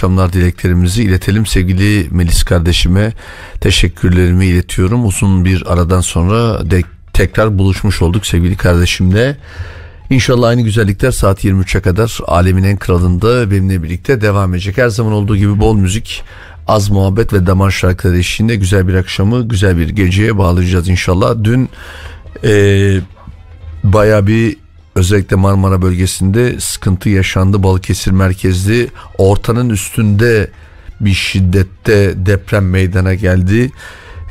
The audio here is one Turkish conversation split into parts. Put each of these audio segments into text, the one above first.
akşamlar dileklerimizi iletelim sevgili Melis kardeşime teşekkürlerimi iletiyorum uzun bir aradan sonra de tekrar buluşmuş olduk sevgili kardeşimle İnşallah aynı güzellikler saat 23'e kadar alemin en kralında benimle birlikte devam edecek. Her zaman olduğu gibi bol müzik, az muhabbet ve damar şarkıları eşliğinde güzel bir akşamı, güzel bir geceye bağlayacağız inşallah. Dün e, baya bir özellikle Marmara bölgesinde sıkıntı yaşandı. Balıkesir merkezli ortanın üstünde bir şiddette deprem meydana geldi.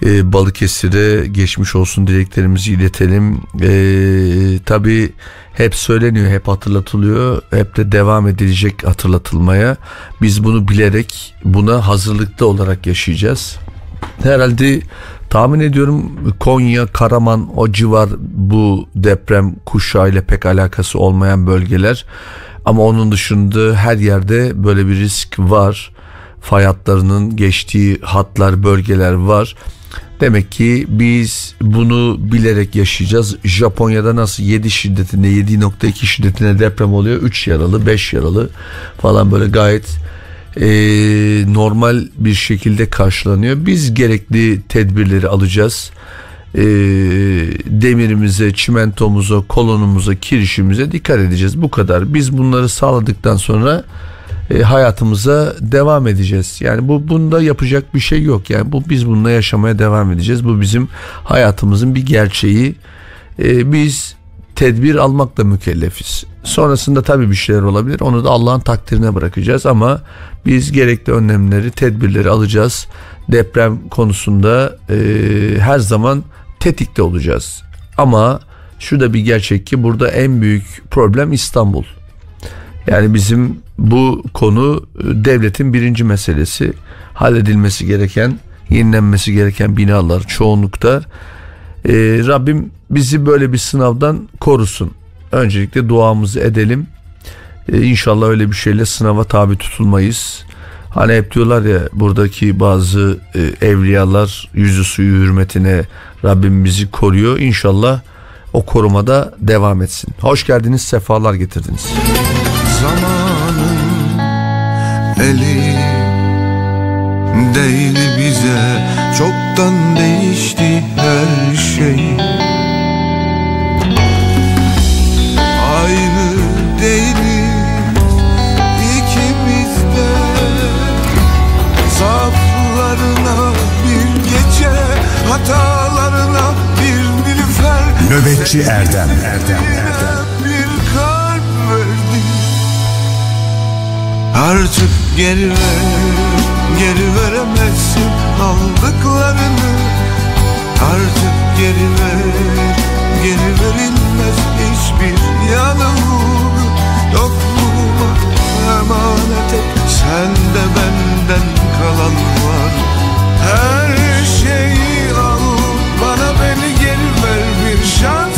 Ee, Balıkesir'e geçmiş olsun dileklerimizi iletelim. Ee, Tabi hep söyleniyor, hep hatırlatılıyor, hep de devam edilecek hatırlatılmaya. Biz bunu bilerek buna hazırlıklı olarak yaşayacağız. Herhalde Tahmin ediyorum Konya, Karaman o civar bu deprem kuşağıyla pek alakası olmayan bölgeler. Ama onun dışında her yerde böyle bir risk var. Fay hatlarının geçtiği hatlar, bölgeler var. Demek ki biz bunu bilerek yaşayacağız. Japonya'da nasıl 7 şiddetinde 7.2 şiddetinde deprem oluyor. 3 yaralı 5 yaralı falan böyle gayet e, normal bir şekilde karşılanıyor. Biz gerekli tedbirleri alacağız. E, demirimize, çimentomuza, kolonumuza, kirişimize dikkat edeceğiz. Bu kadar. Biz bunları sağladıktan sonra e, hayatımıza devam edeceğiz. Yani bu bunda yapacak bir şey yok. Yani bu biz bununla yaşamaya devam edeceğiz. Bu bizim hayatımızın bir gerçeği. E, biz tedbir almakla mükellefiz. Sonrasında tabii bir şeyler olabilir. Onu da Allah'ın takdirine bırakacağız ama biz gerekli önlemleri, tedbirleri alacağız. Deprem konusunda e, her zaman tetikte olacağız. Ama şu da bir gerçek ki burada en büyük problem İstanbul. Yani bizim bu konu e, devletin birinci meselesi. Halledilmesi gereken, yenilenmesi gereken binalar çoğunlukta. Ee, Rabbim bizi böyle bir sınavdan korusun. Öncelikle duamızı edelim. Ee, inşallah öyle bir şeyle sınava tabi tutulmayız. Hani hep diyorlar ya buradaki bazı e, evliyalar yüzü suyu hürmetine Rabbim bizi koruyor. İnşallah o korumada devam etsin. Hoş geldiniz, sefalar getirdiniz. Zamanın eli değil bize çoktan değişti her şey. Aynı değiliz ikimiz de. Zaaflarına bir gece hatalarına bir nilüfer. Nöbetçi Erdem Erdem. Erdem bir kalp verdi. Artık geri ver, geri veremezsin aldıklarını Artık geri ver, geri verilmez hiçbir yanılgı Yokluğuma emanet et, sende benden kalan var. Her şeyi al, bana beni geri ver bir şansım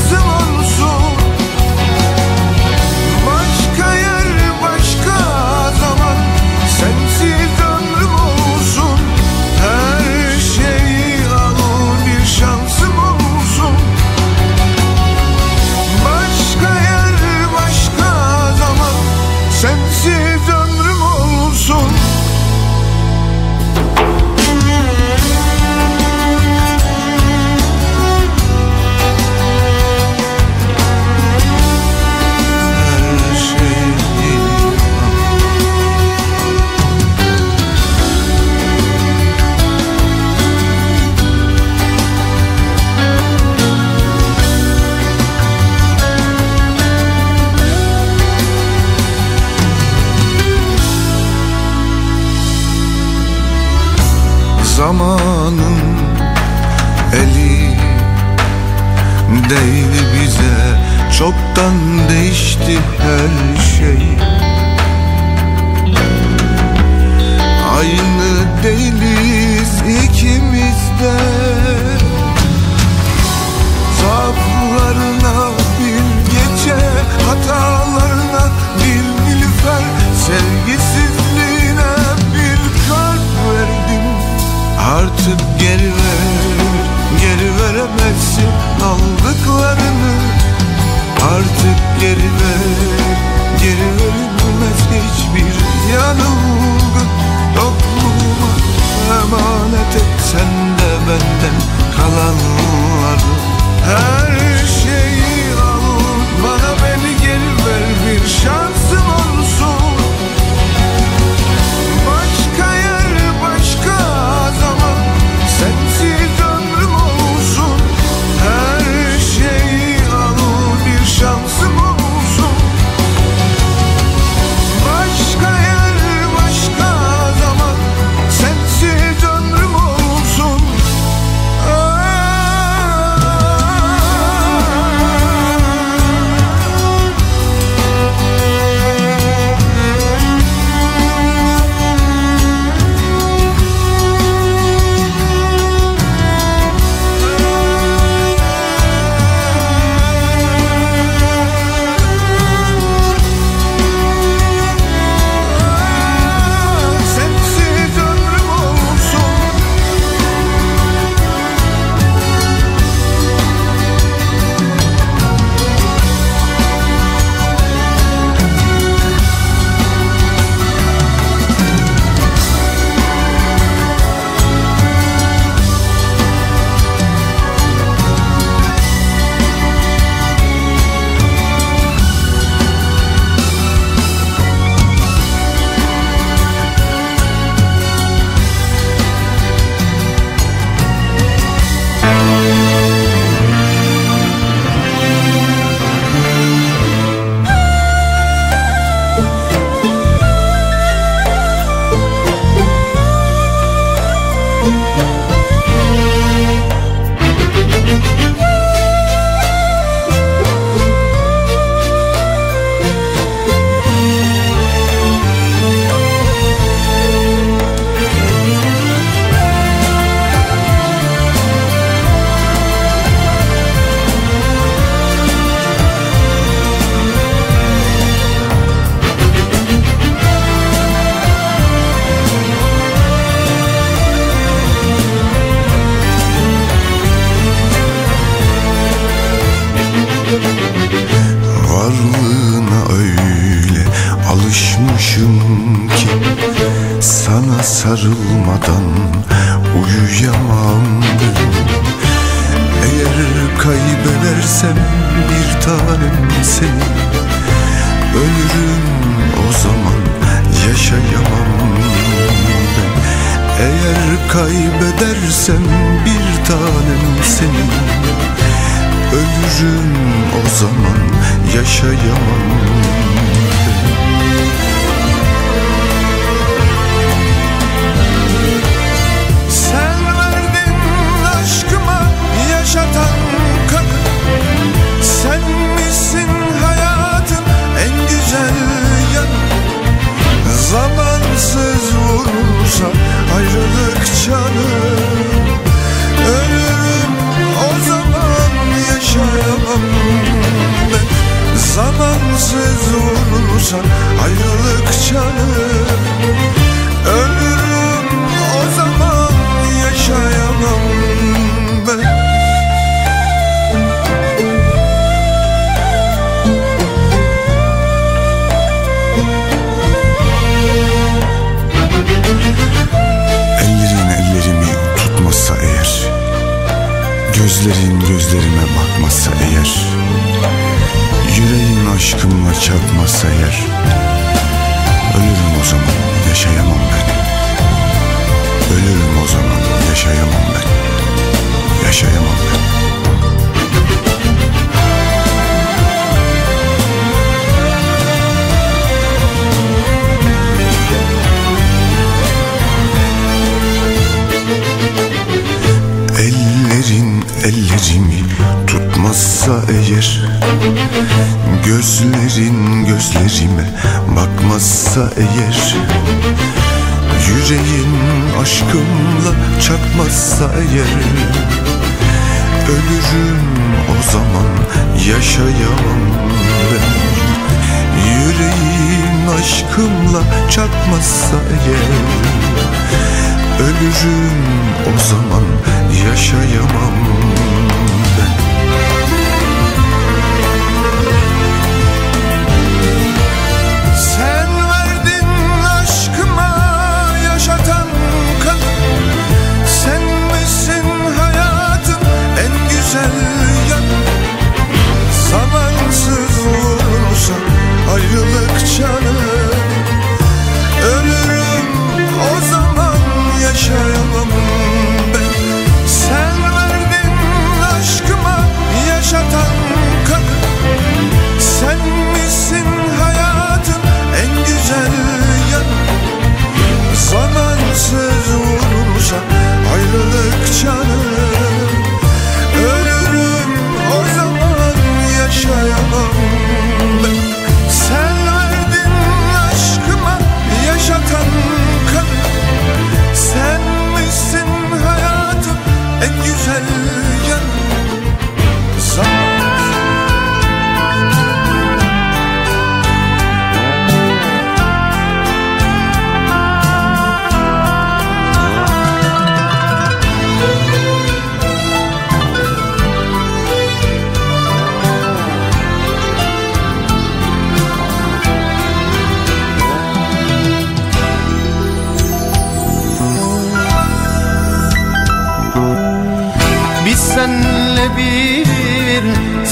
Sana sarılmadan uyuyamam. Eğer kaybedersem bir tanem seni Ölürüm o zaman yaşayamam Eğer kaybedersem bir tanem seni Ölürüm o zaman yaşayamam ayrılık canı Ölürüm o zaman yaşayamam ben. Ellerin ellerimi tutmasa eğer Gözlerin gözlerime bakmasa eğer Yüreğin aşkımla çarpmasa eğer Ölürüm o zaman yaşayamam ben. Ölürüm o zaman yaşayamam ben. Yaşayamam ben. Ellerin ellerimi tutmazsa eğer Gözlerin gözlerime bakmazsa eğer Yüreğin aşkımla çarpmazsa eğer Ölürüm o zaman yaşayamam ben. Yüreğin aşkımla çarpmazsa eğer Ölürüm o zaman yaşayamam ayrılık canı Ölürüm o zaman yaşayamam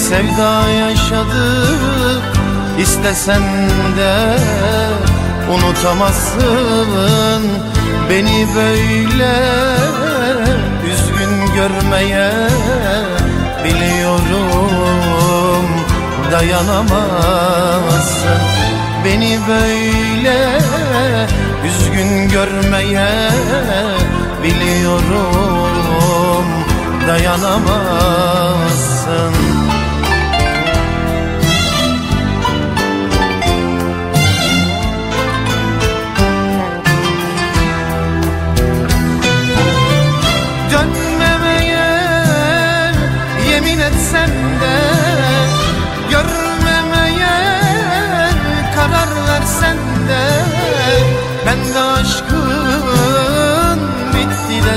sevda yaşadık İstesen de unutamazsın. Beni böyle üzgün görmeye biliyorum dayanamazsın. Beni böyle üzgün görmeye biliyorum dayanamazsın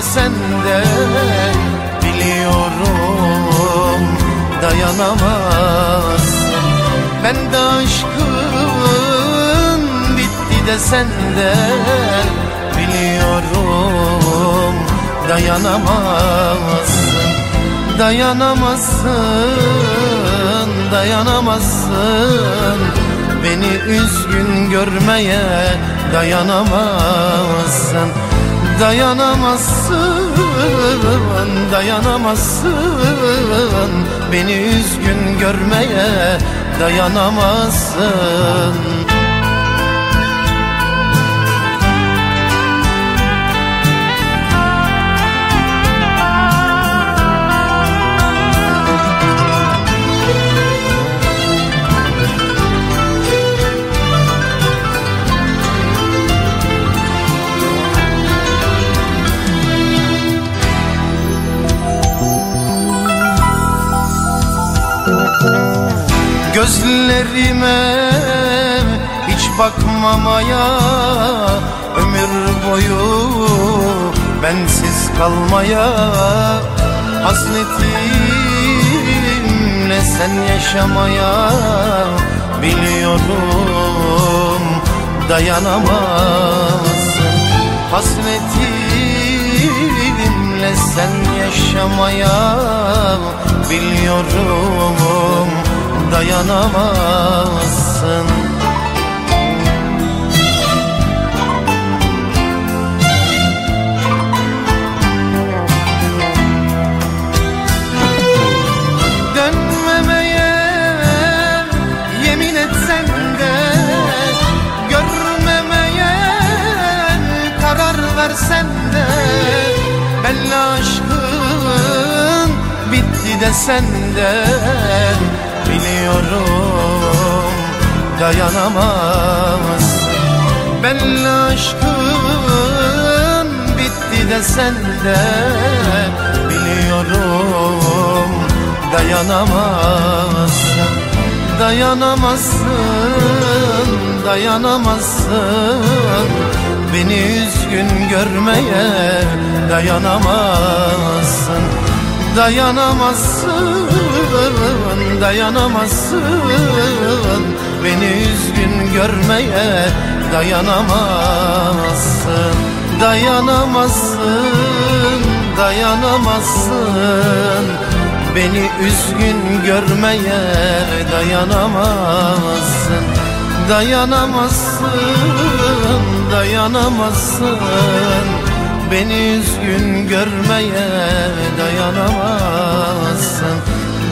desen de Biliyorum dayanamazsın. Ben de aşkın bitti desen de dayanamazsın. Dayanamazsın, dayanamazsın. Beni üzgün görmeye dayanamazsın Dayanamazsın, dayanamazsın. Beni üzgün görmeye dayanamazsın Gözlerime hiç bakmamaya Ömür boyu bensiz kalmaya Hasretimle sen yaşamaya Biliyorum dayanamazsın. Hasretimle sen yaşamaya Biliyorum dayanamazsın. Dönmemeye yemin etsen de Görmemeye karar versen de Belli aşkın bitti desen de Biliyorum dayanamaz. Belli aşkın bitti de Biliyorum dayanamazsın. Dayanamazsın, dayanamazsın. Beni üzgün görmeye dayanamazsın. Dayanamazsın, dayanamazsın. Beni üzgün görmeye dayanamazsın. Dayanamazsın, dayanamazsın. Beni üzgün görmeye dayanamazsın. Dayanamazsın, dayanamazsın. Beni üzgün görmeye dayanamazsın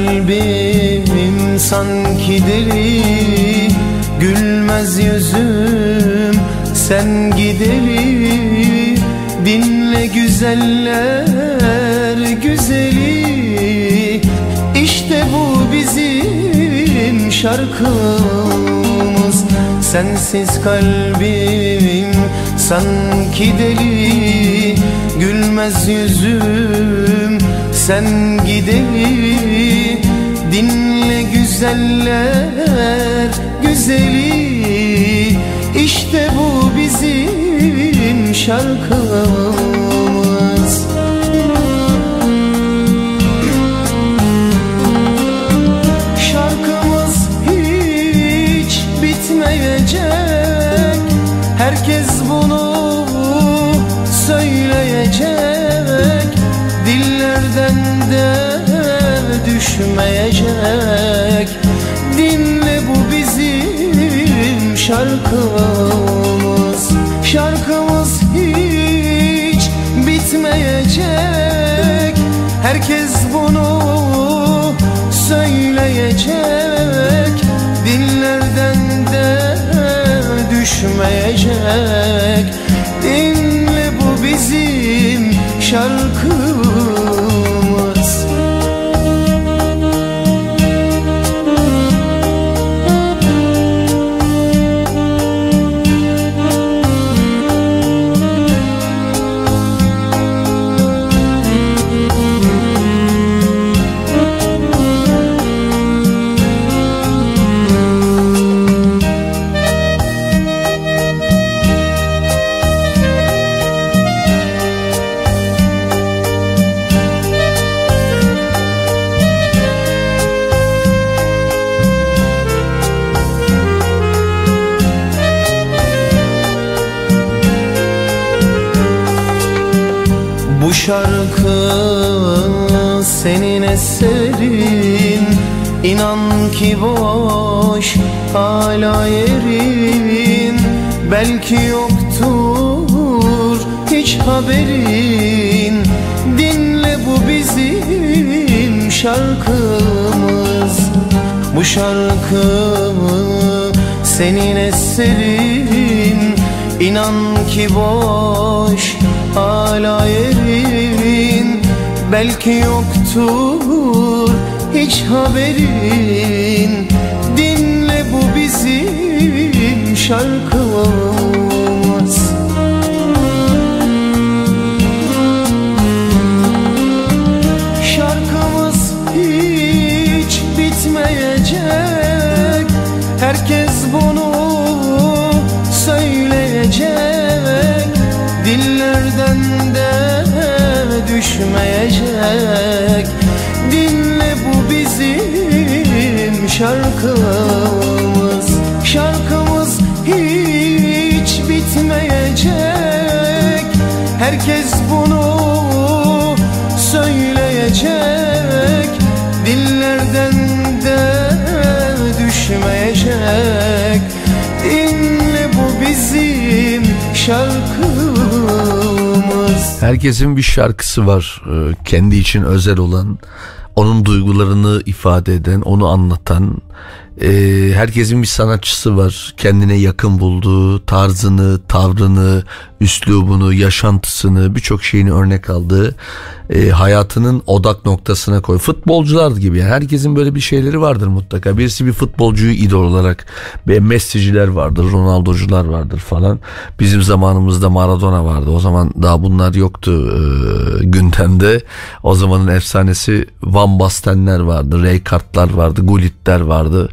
kalbim sanki deli Gülmez yüzüm sen gideli. Dinle güzeller güzeli İşte bu bizim şarkımız. Sensiz kalbim sanki deli Gülmez yüzüm sen gideli. Dinle güzeller güzeli. İşte bu bizim şarkımız. Şarkımız hiç bitmeyecek. Herkes bunu söyleyecek. Dillerden de düşmeyecek şarkımız Şarkımız hiç bitmeyecek. Herkes bunu söyleyecek. Dillerden de düşmeyecek. Dinle bu bizim şarkımız. Boş hala yerin Belki yoktur hiç haberin. Dinle bu bizim şarkımız Bu şarkı senin eserin. İnan ki boş hala yerin Belki yoktur hiç haberin. Dinle bu bizim şarkımız şarkımız Şarkımız hiç bitmeyecek. Herkes bunu söyleyecek. Dillerden de düşmeyecek. Dinle bu bizim şarkımız Herkesin bir şarkısı var e, kendi için özel olan onun duygularını ifade eden onu anlatan e, herkesin bir sanatçısı var. Kendine yakın bulduğu tarzını tavrını üslubunu yaşantısını birçok şeyini örnek aldığı e, hayatının odak noktasına koy. Futbolcular gibi yani herkesin böyle bir şeyleri vardır mutlaka. Birisi bir futbolcuyu idol olarak ve Messi'ciler vardır Ronaldo'cular vardır falan. Bizim zamanımızda Maradona vardı. O zaman daha bunlar yoktu e, gündemde. O zamanın efsanesi Van Bastenler vardı Rijkaard'lar vardı Gullit'ler vardı.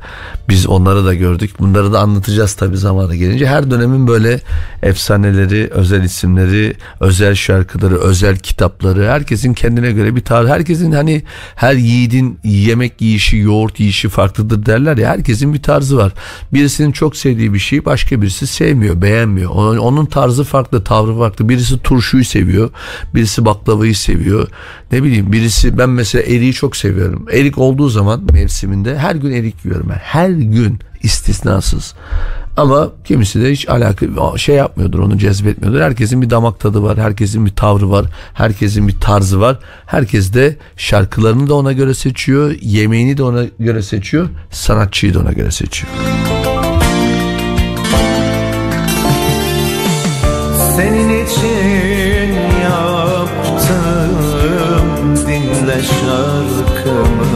Biz onları da gördük. Bunları da anlatacağız tabi zamanı gelince. Her dönemin böyle efsaneleri özel isimleri özel şarkıları özel kitapları herkesin kendine göre bir tarz herkesin hani her yiğidin yemek yiyişi yoğurt yiyişi farklıdır derler ya herkesin bir tarzı var. Birisinin çok sevdiği bir şeyi başka birisi sevmiyor beğenmiyor. Onun, onun tarzı farklı tavrı farklı. Birisi turşuyu seviyor birisi baklavayı seviyor. Ne bileyim birisi ben mesela eriği çok seviyorum. Erik olduğu zaman mevsiminde her gün erik yiyorum ben. Her gün istisnasız ama kimisi de hiç alaka şey yapmıyordur onu cezbetmiyordur. Herkesin bir damak tadı var. Herkesin bir tavrı var. Herkesin bir tarzı var. Herkes de şarkılarını da ona göre seçiyor. Yemeğini de ona göre seçiyor. Sanatçıyı da ona göre seçiyor. Senin için yaptım dinle şarkımı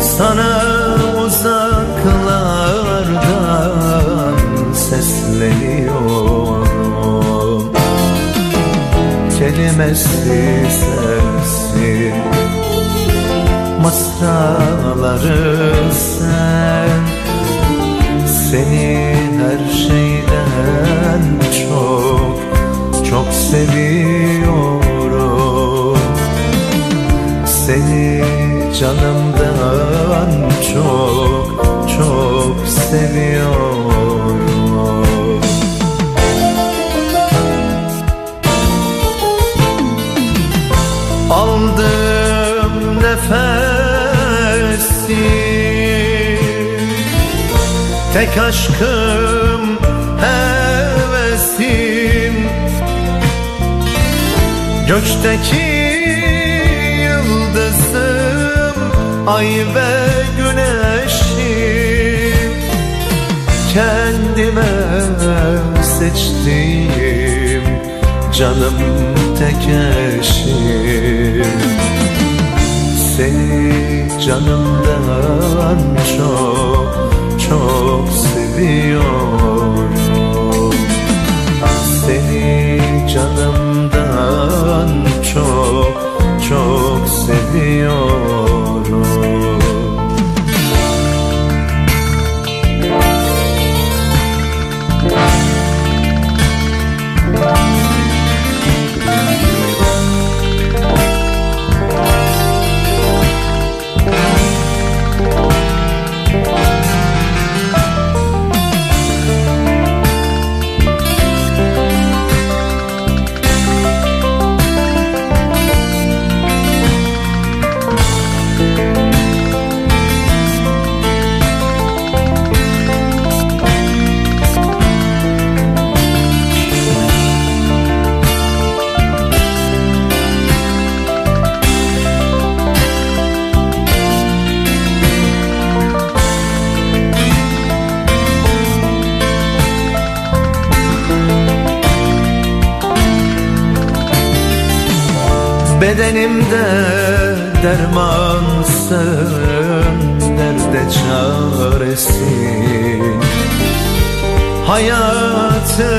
Sana Kelimesi sensin. Mısraları sen. Seni her şeyden çok çok seviyorum. Seni canımdan çok çok seviyorum Tek aşkım hevesim. Göçteki yıldızım Ay ve güneşim Kendime seçtiğim Canım tek eşim. Seni canımdan çok çok seviyorum. Seni canımdan çok çok seviyorum Bedenimde dermansın Derde çaresin Hayatı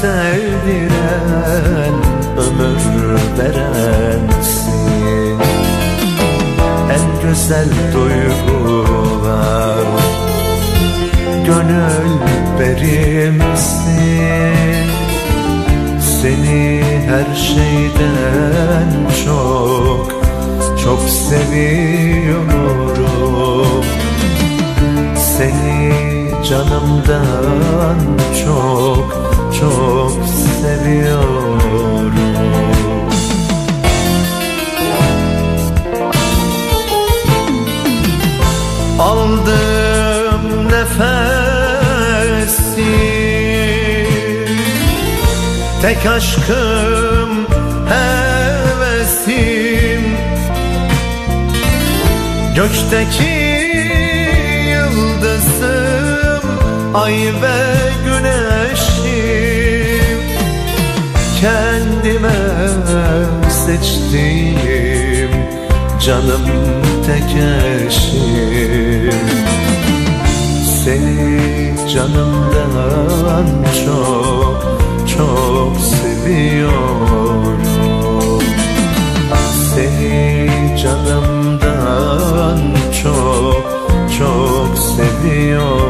sevdiren Ömür verensin. En güzel duygular Gönül verimsin seni her şeyden çok çok seviyorum. Seni canımdan çok çok seviyorum Tek aşkım hevesim. Gökteki yıldızım Ay ve güneşim. Kendime seçtiğim Canım tek eşim. Seni canımdan çok çok seviyorum Seni canımdan çok çok seviyorum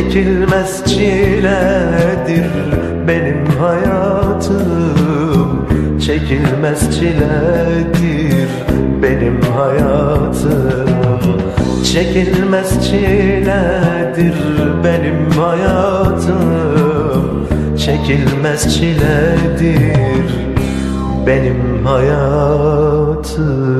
çekilmez çiledir benim hayatım. Çekilmez çiledir benim hayatım. Çekilmez çiledir benim hayatım. Çekilmez çiledir benim hayatım.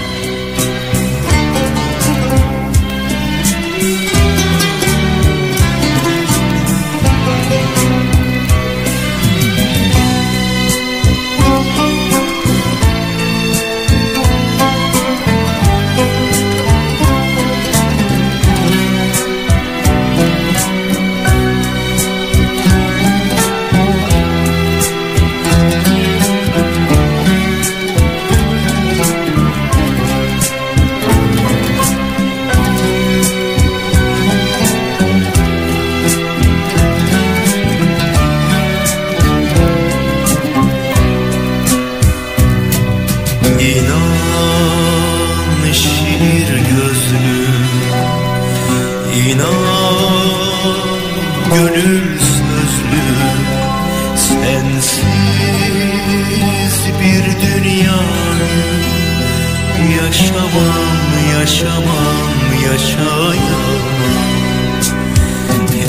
Yaşamam yaşayamam.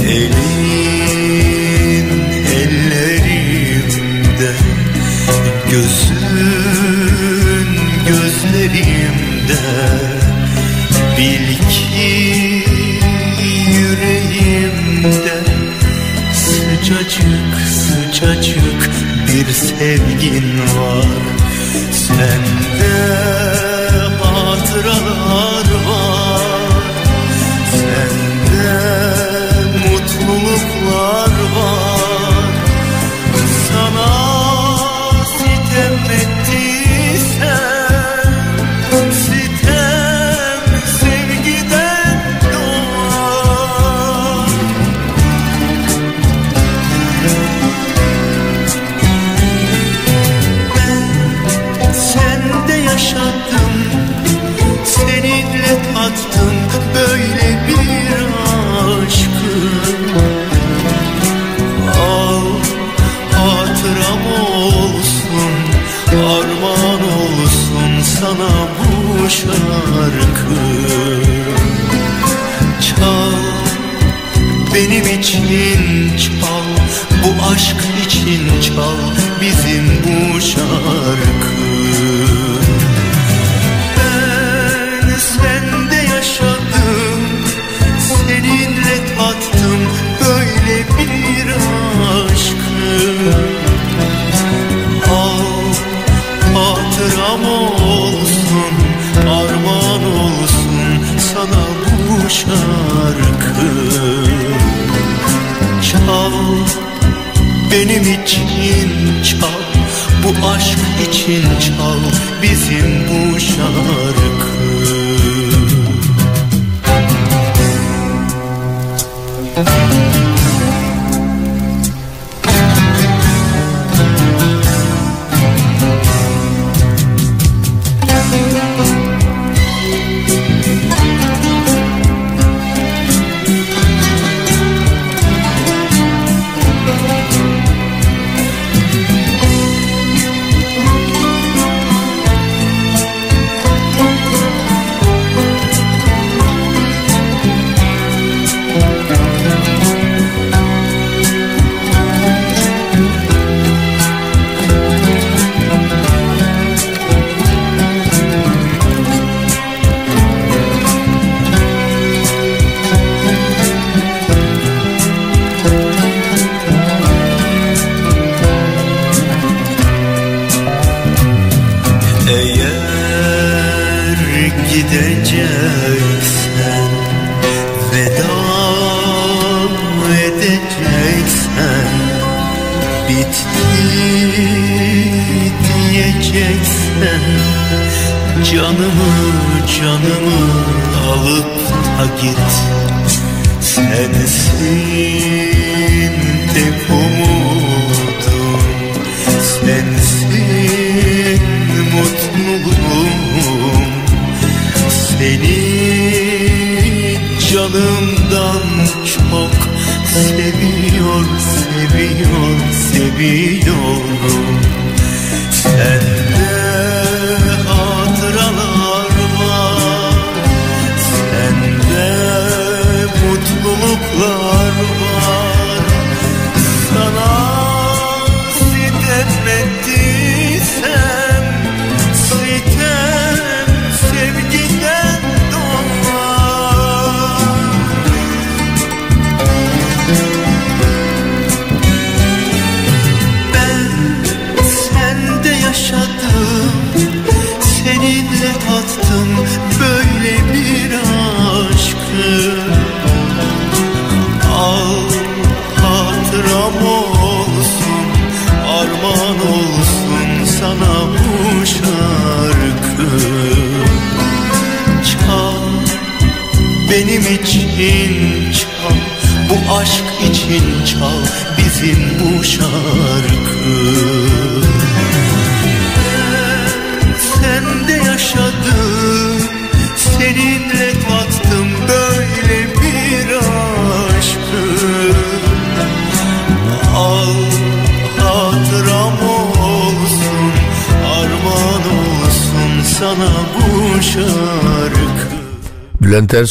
Elin ellerimde Gözün gözlerimde. Bil ki yüreğimde Sıcacık sıcacık bir sevgin var. Sen benim için çal Bu aşk için çal bizim bu şarkı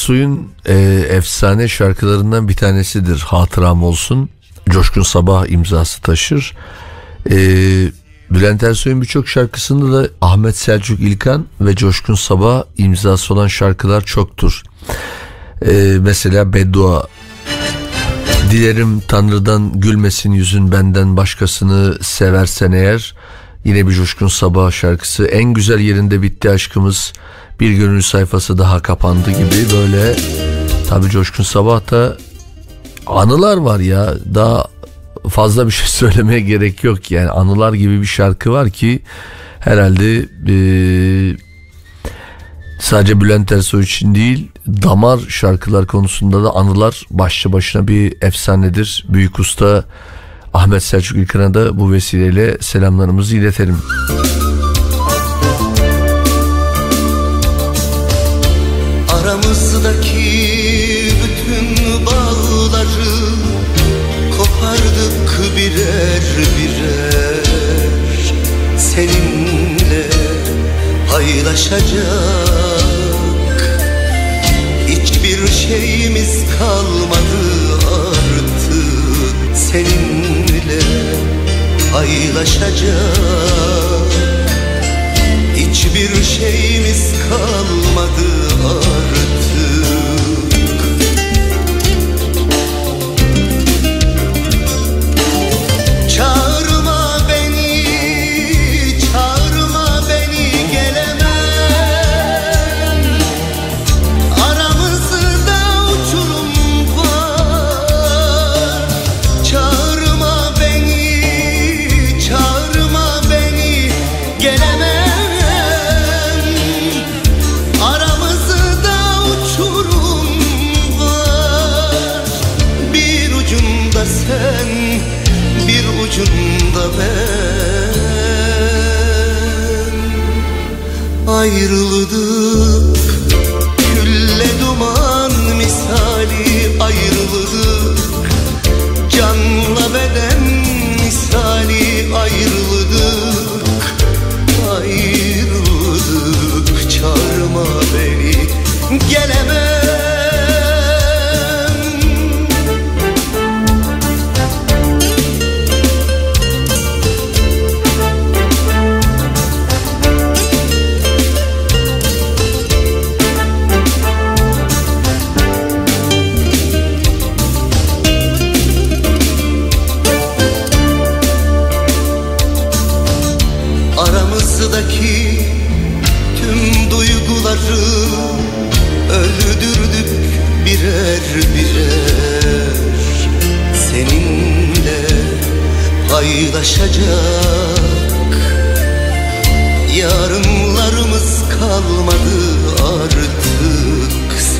Ersoy'un e, efsane şarkılarından bir tanesidir. Hatıram olsun. Coşkun Sabah imzası taşır. E, Bülent Ersoy'un birçok şarkısında da Ahmet Selçuk İlkan ve Coşkun Sabah imzası olan şarkılar çoktur. E, mesela Beddua Dilerim Tanrı'dan gülmesin yüzün benden başkasını seversen eğer. Yine bir Coşkun Sabah şarkısı. En güzel yerinde bitti aşkımız. Bir gönül sayfası daha kapandı gibi böyle. Tabii Coşkun Sabah da anılar var ya. Daha fazla bir şey söylemeye gerek yok. Yani anılar gibi bir şarkı var ki herhalde eee Sadece Bülent Ersoy için değil damar şarkılar konusunda da anılar başlı başına bir efsanedir. Büyük usta Ahmet Selçuk İlkan'a da bu vesileyle selamlarımızı iletelim. Aramızdaki birer birer Seninle paylaşacak. Hiçbir şeyimiz kalmadı seninle paylaşacak. Hiçbir şeyimiz kalmadı artık Ayrıldık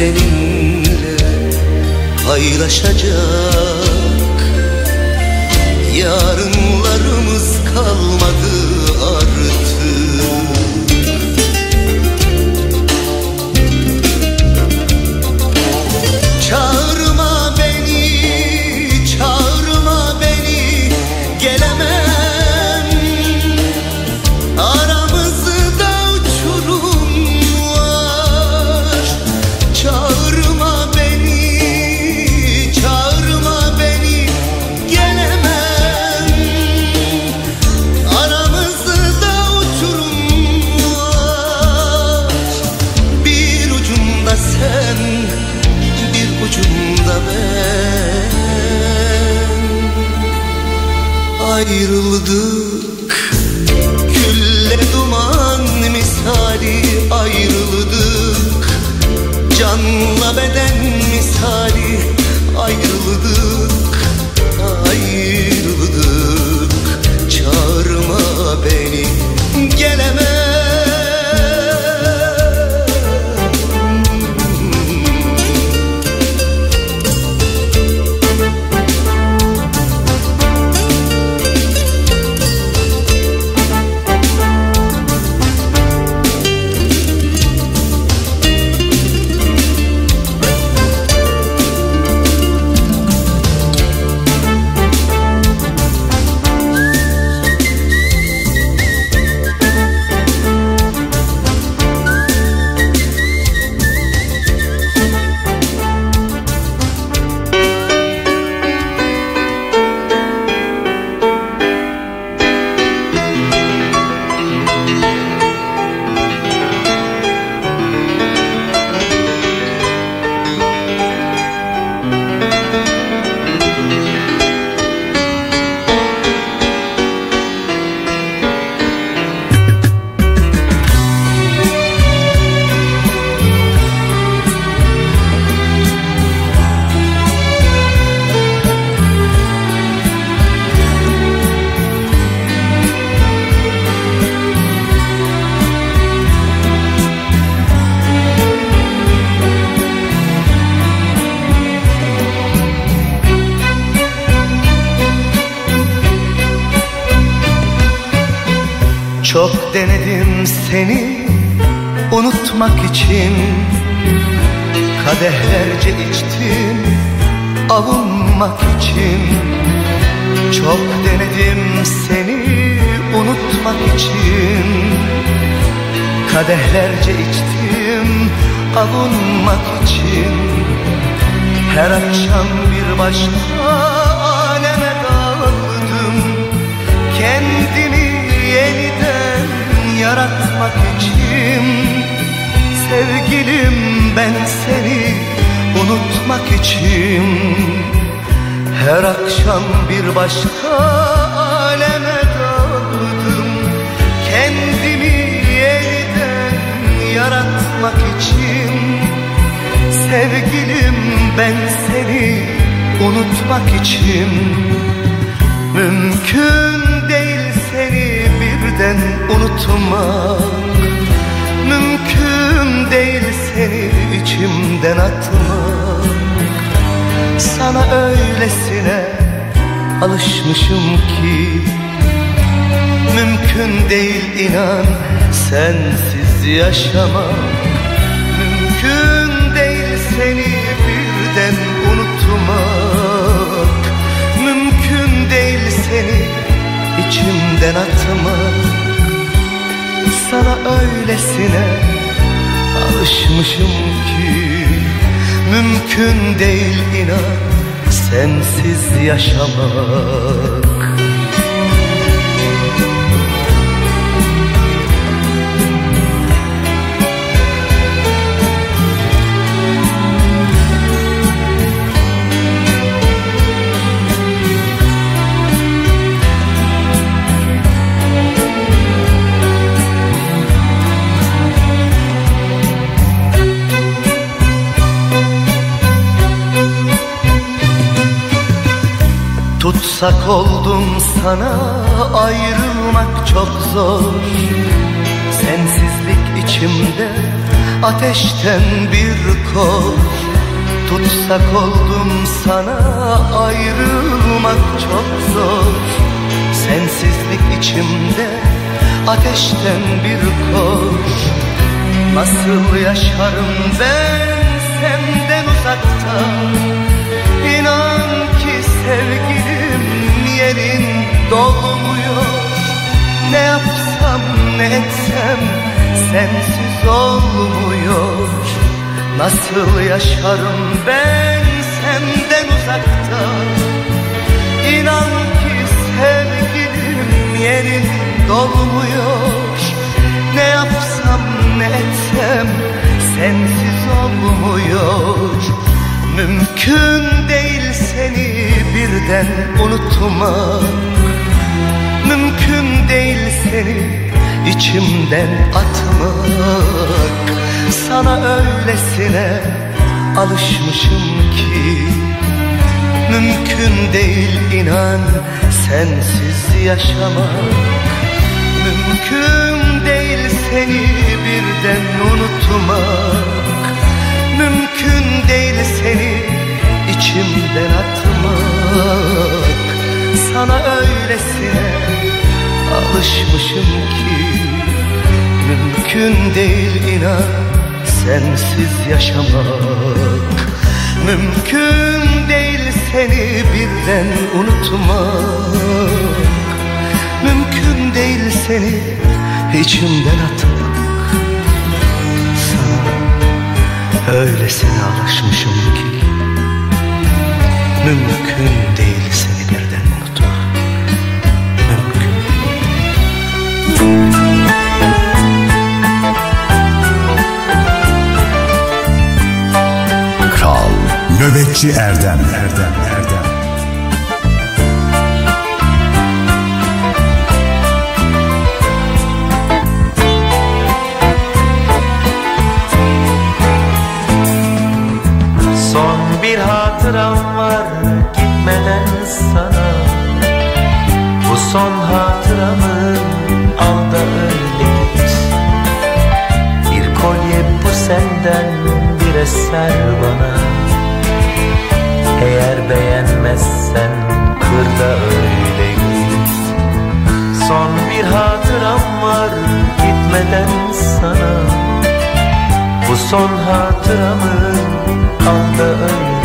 Seninle paylaşacak. Yarınlarımız kalmadı Oldum sana ayrılmak çok zor. Sensizlik içimde ateşten bir kor. Tutsak oldum sana ayrılmak çok zor. Sensizlik içimde ateşten bir kor. Nasıl yaşarım ben senden uzakta? İnan ki sevgilim yerin dolmuyor. Ne yapsam ne etsem sensiz olmuyor. Nasıl yaşarım ben senden uzakta? İnan ki sevgilim yerin dolmuyor. Ne yapsam ne etsem sensiz olmuyor Mümkün değil seni birden unutmak. Mümkün değil seni içimden atmak. Sana öylesine alışmışım ki. Mümkün değil inan sensiz yaşamak. Mümkün değil seni birden unutmak Mümkün değil seni içimden atmak. Sana öylesine alışmışım ki Mümkün değil inan sensiz yaşamak. Mümkün değil seni birden unutmak. Mümkün değil seni içimden atmak öylesine alışmışım ki Mümkün değil seni birden unutmak. Mümkün. Kral Nöbetçi Erdem. Erdem Erdem hatıram var gitmeden sana. Bu son hatıramı al da öyle git Bir kolye bu senden bir eser bana. Eğer beğenmezsen kır da öyle git. Son bir hatıram var gitmeden sana. Bu son hatıramı al da öyle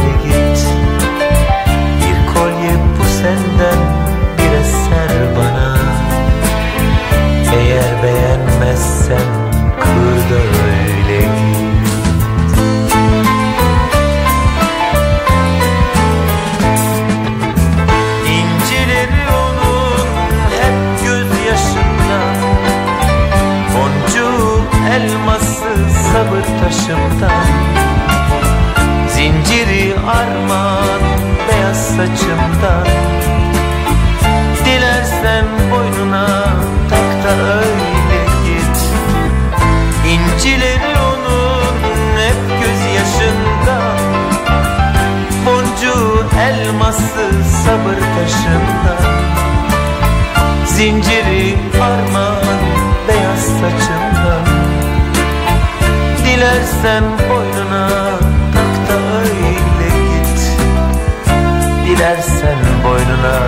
Zinciri armağan beyaz saçında. Dilersen boynuna tak da öyle git. Dilersen boynuna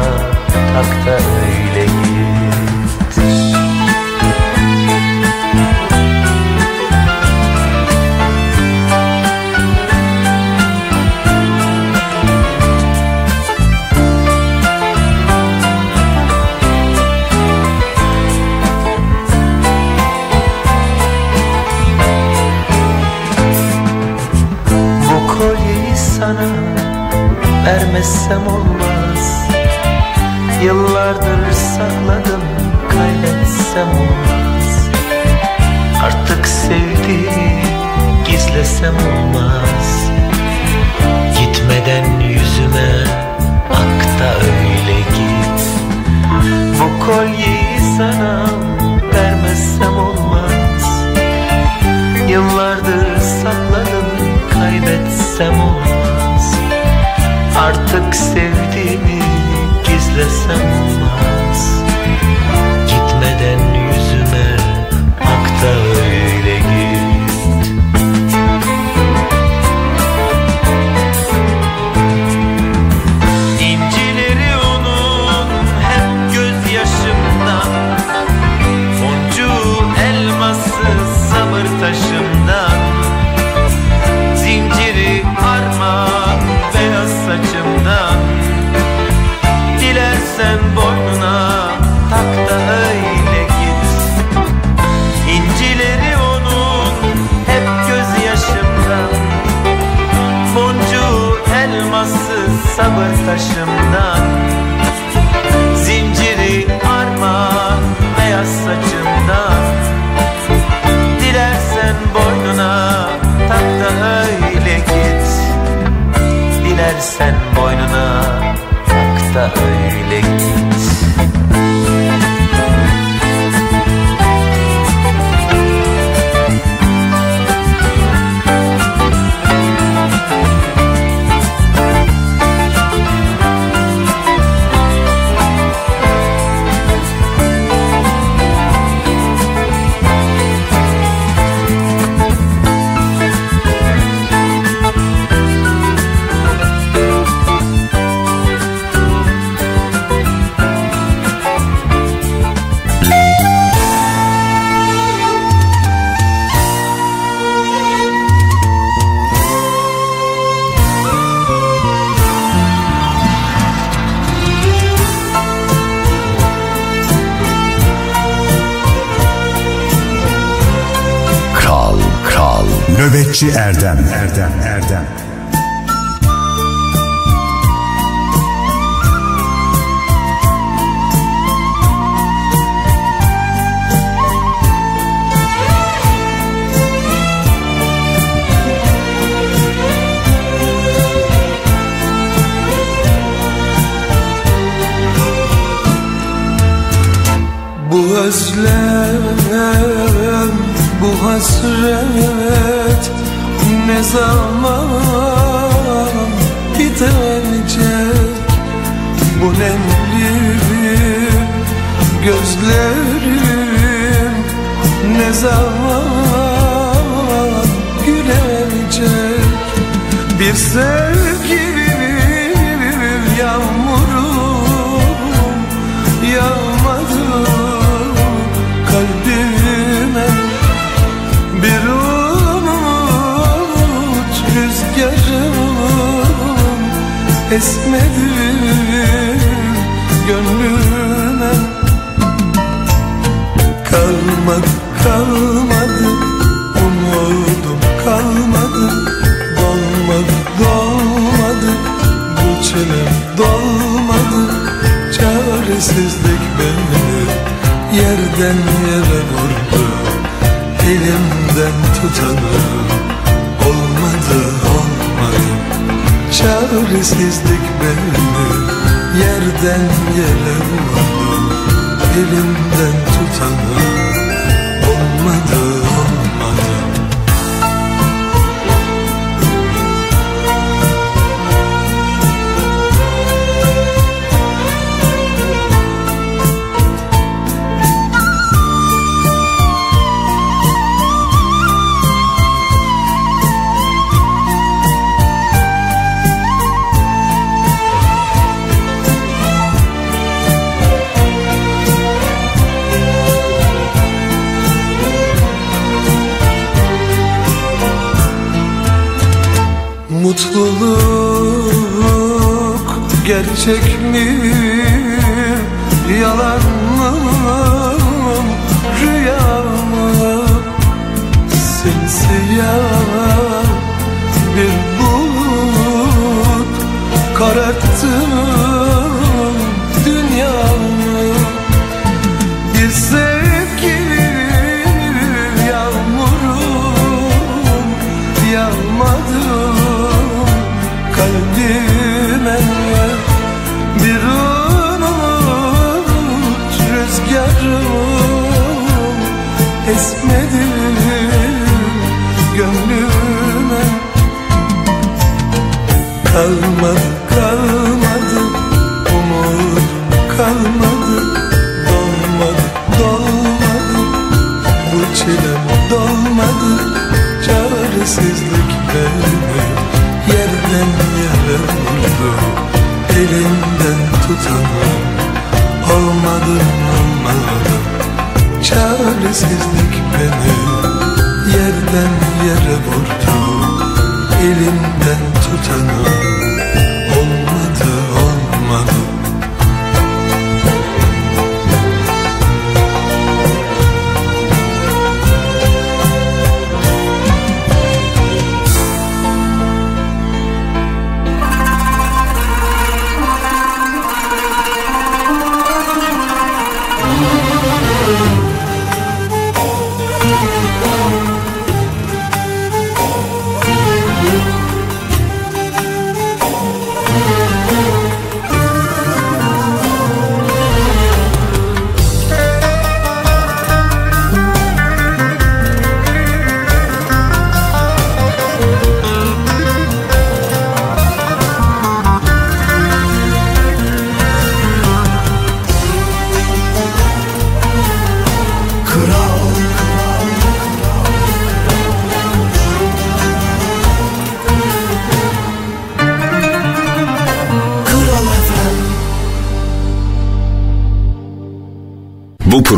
tak da öyle vermezsem olmaz. Yıllardır sakladım kaybetsem olmaz. Artık sevdiğimi gizlesem olmaz. Gitmeden yüzüme ak da öyle git. Bu kolyeyi sana vermezsem olmaz. Yıllardır sakladım kaybetsem olmaz Artık sevdiğimi gizlesem olmaz. Gitmeden Nöbetçi Erdem. Erdem Erdem. Bu özlem, bu hasret ne zaman bitecek? Bu nemli gözlerim ne zaman gülecek? Bir sevgilim esmedi gönlüme. Kalmadı kalmadı umudum kalmadı. Dolmadı dolmadı bu çilem dolmadı. Çaresizlik beni yerden yere vurdu elimden tutanım Çaresizlik beni yerden yere vurdu Elimden tutamadım gerçek mi? değilim.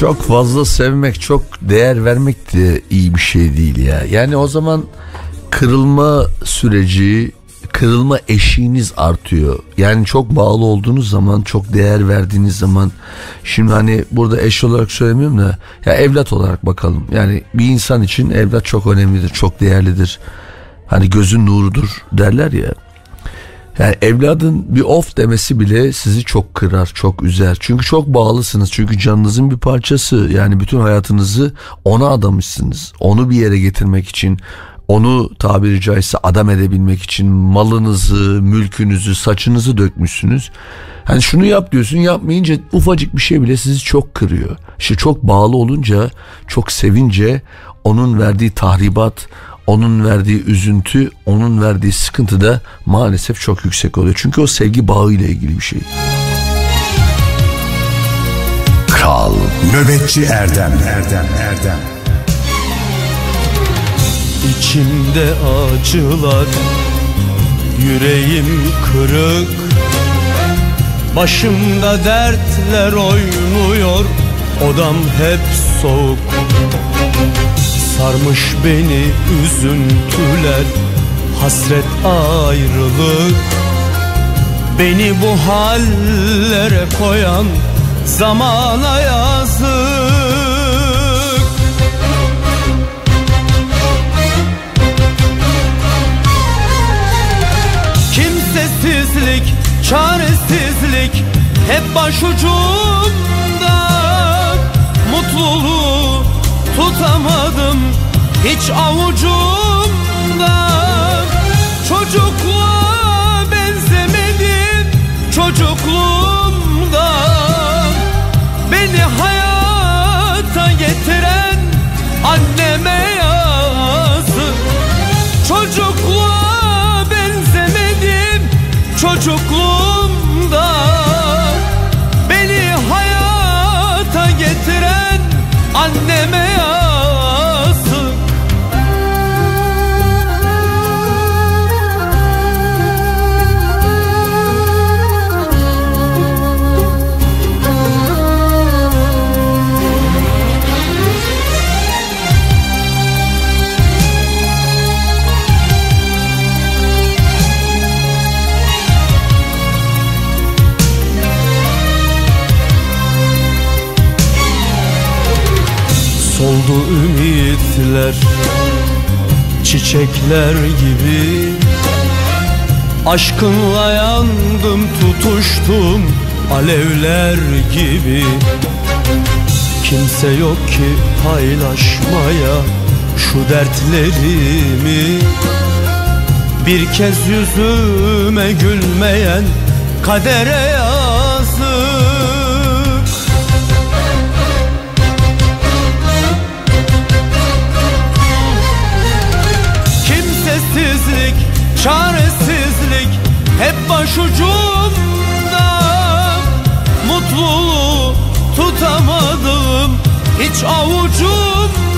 Çok fazla sevmek, çok değer vermek de iyi bir şey değil ya. Yani o zaman kırılma süreci, kırılma eşiğiniz artıyor. Yani çok bağlı olduğunuz zaman, çok değer verdiğiniz zaman şimdi hani burada eş olarak söylemiyorum da ya evlat olarak bakalım. Yani bir insan için evlat çok önemlidir, çok değerlidir. Hani gözün nurudur derler ya. Yani evladın bir of demesi bile sizi çok kırar, çok üzer. Çünkü çok bağlısınız. Çünkü canınızın bir parçası. Yani bütün hayatınızı ona adamışsınız. Onu bir yere getirmek için, onu tabiri caizse adam edebilmek için malınızı, mülkünüzü, saçınızı dökmüşsünüz. Hani şunu yap diyorsun yapmayınca ufacık bir şey bile sizi çok kırıyor. İşte çok bağlı olunca, çok sevince onun verdiği tahribat, onun verdiği üzüntü, onun verdiği sıkıntı da maalesef çok yüksek oluyor. Çünkü o sevgi bağıyla ilgili bir şey. Kral Nöbetçi Erdem Erdem Erdem İçimde acılar Yüreğim kırık Başımda dertler oynuyor Odam hep soğuk Sarmış beni üzüntüler Hasret ayrılık. Beni bu hallere koyan Zamana yazık. Kimsesizlik, çaresizlik hep başucumda. Mutluluğu tutamadım. Hiç avucumda Çiçekler gibi. Aşkınla yandım tutuştum Alevler gibi. Kimse yok ki paylaşmaya Şu dertlerimi. Bir kez yüzüme gülmeyen Kadere başucumda. Mutluluğu tutamadım hiç avucumda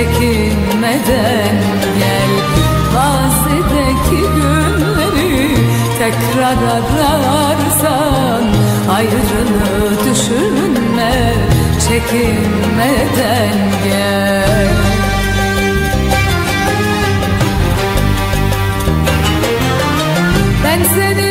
çekinmeden gel. Mazideki günleri tekrar ararsan Ayrını düşünme çekinmeden gel. Ben seni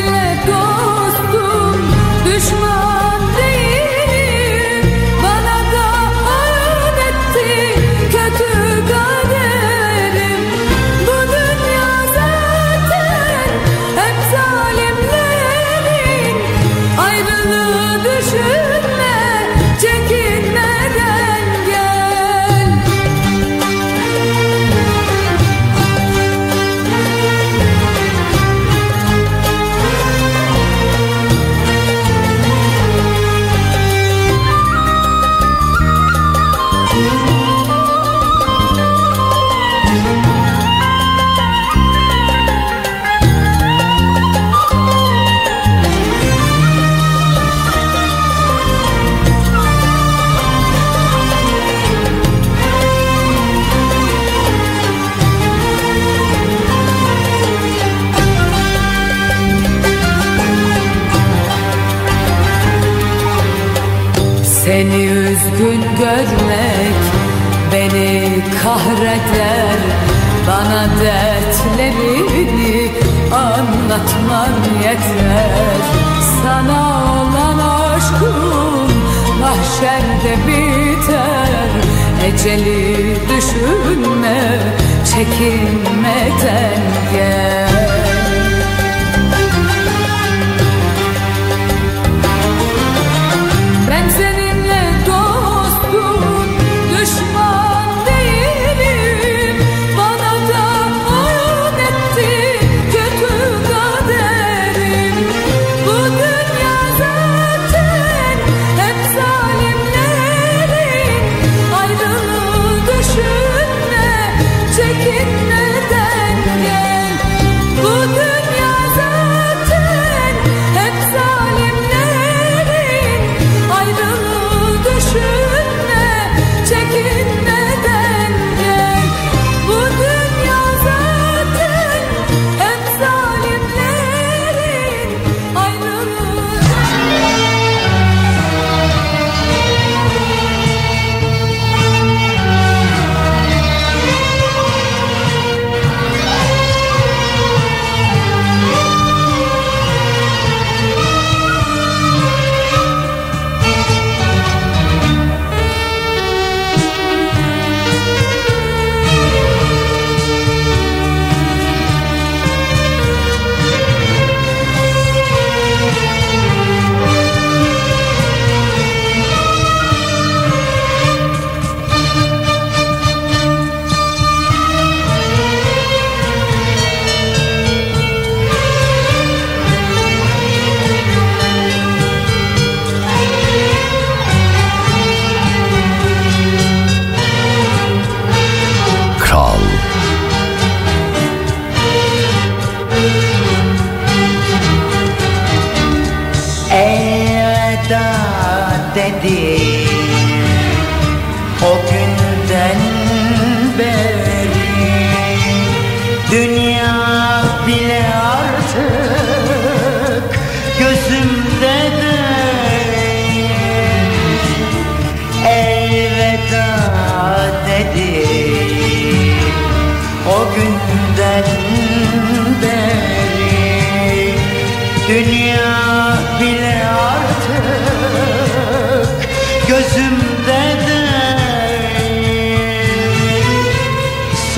geçer de biter. Eceli düşünme çekinmeden gel.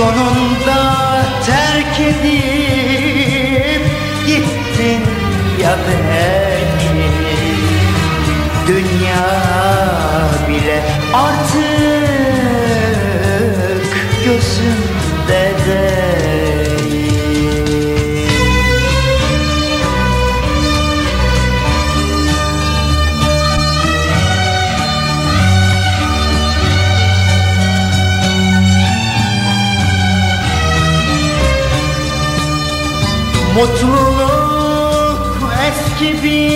Sonunda terk edip gittin ya beni Dünya bile artık gözüm Mutluluk eski bir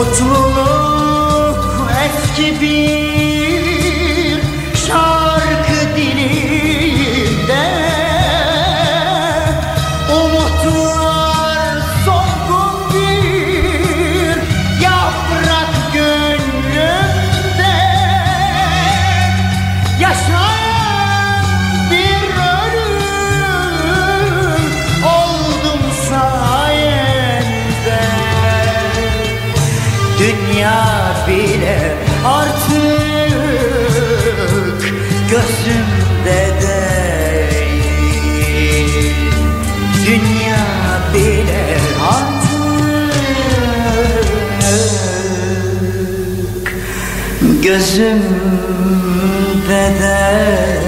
Mutluluk et gibi. gözümde de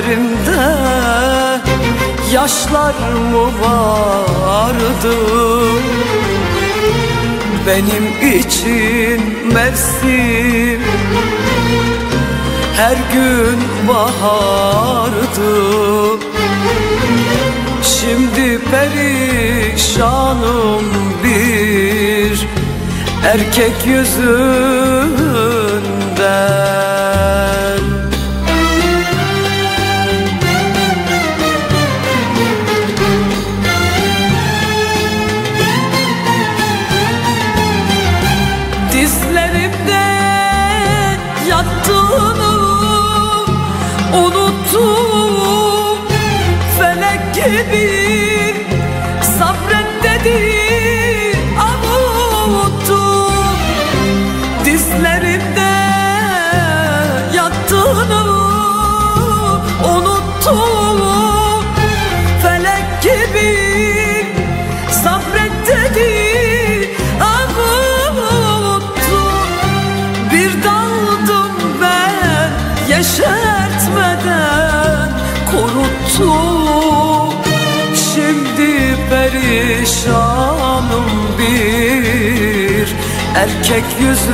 gözlerimde yaşlar mı vardı? Benim için mevsim her gün bahardı. Şimdi perişanım bir erkek yüzünden. Felek gibi çek yüzünden.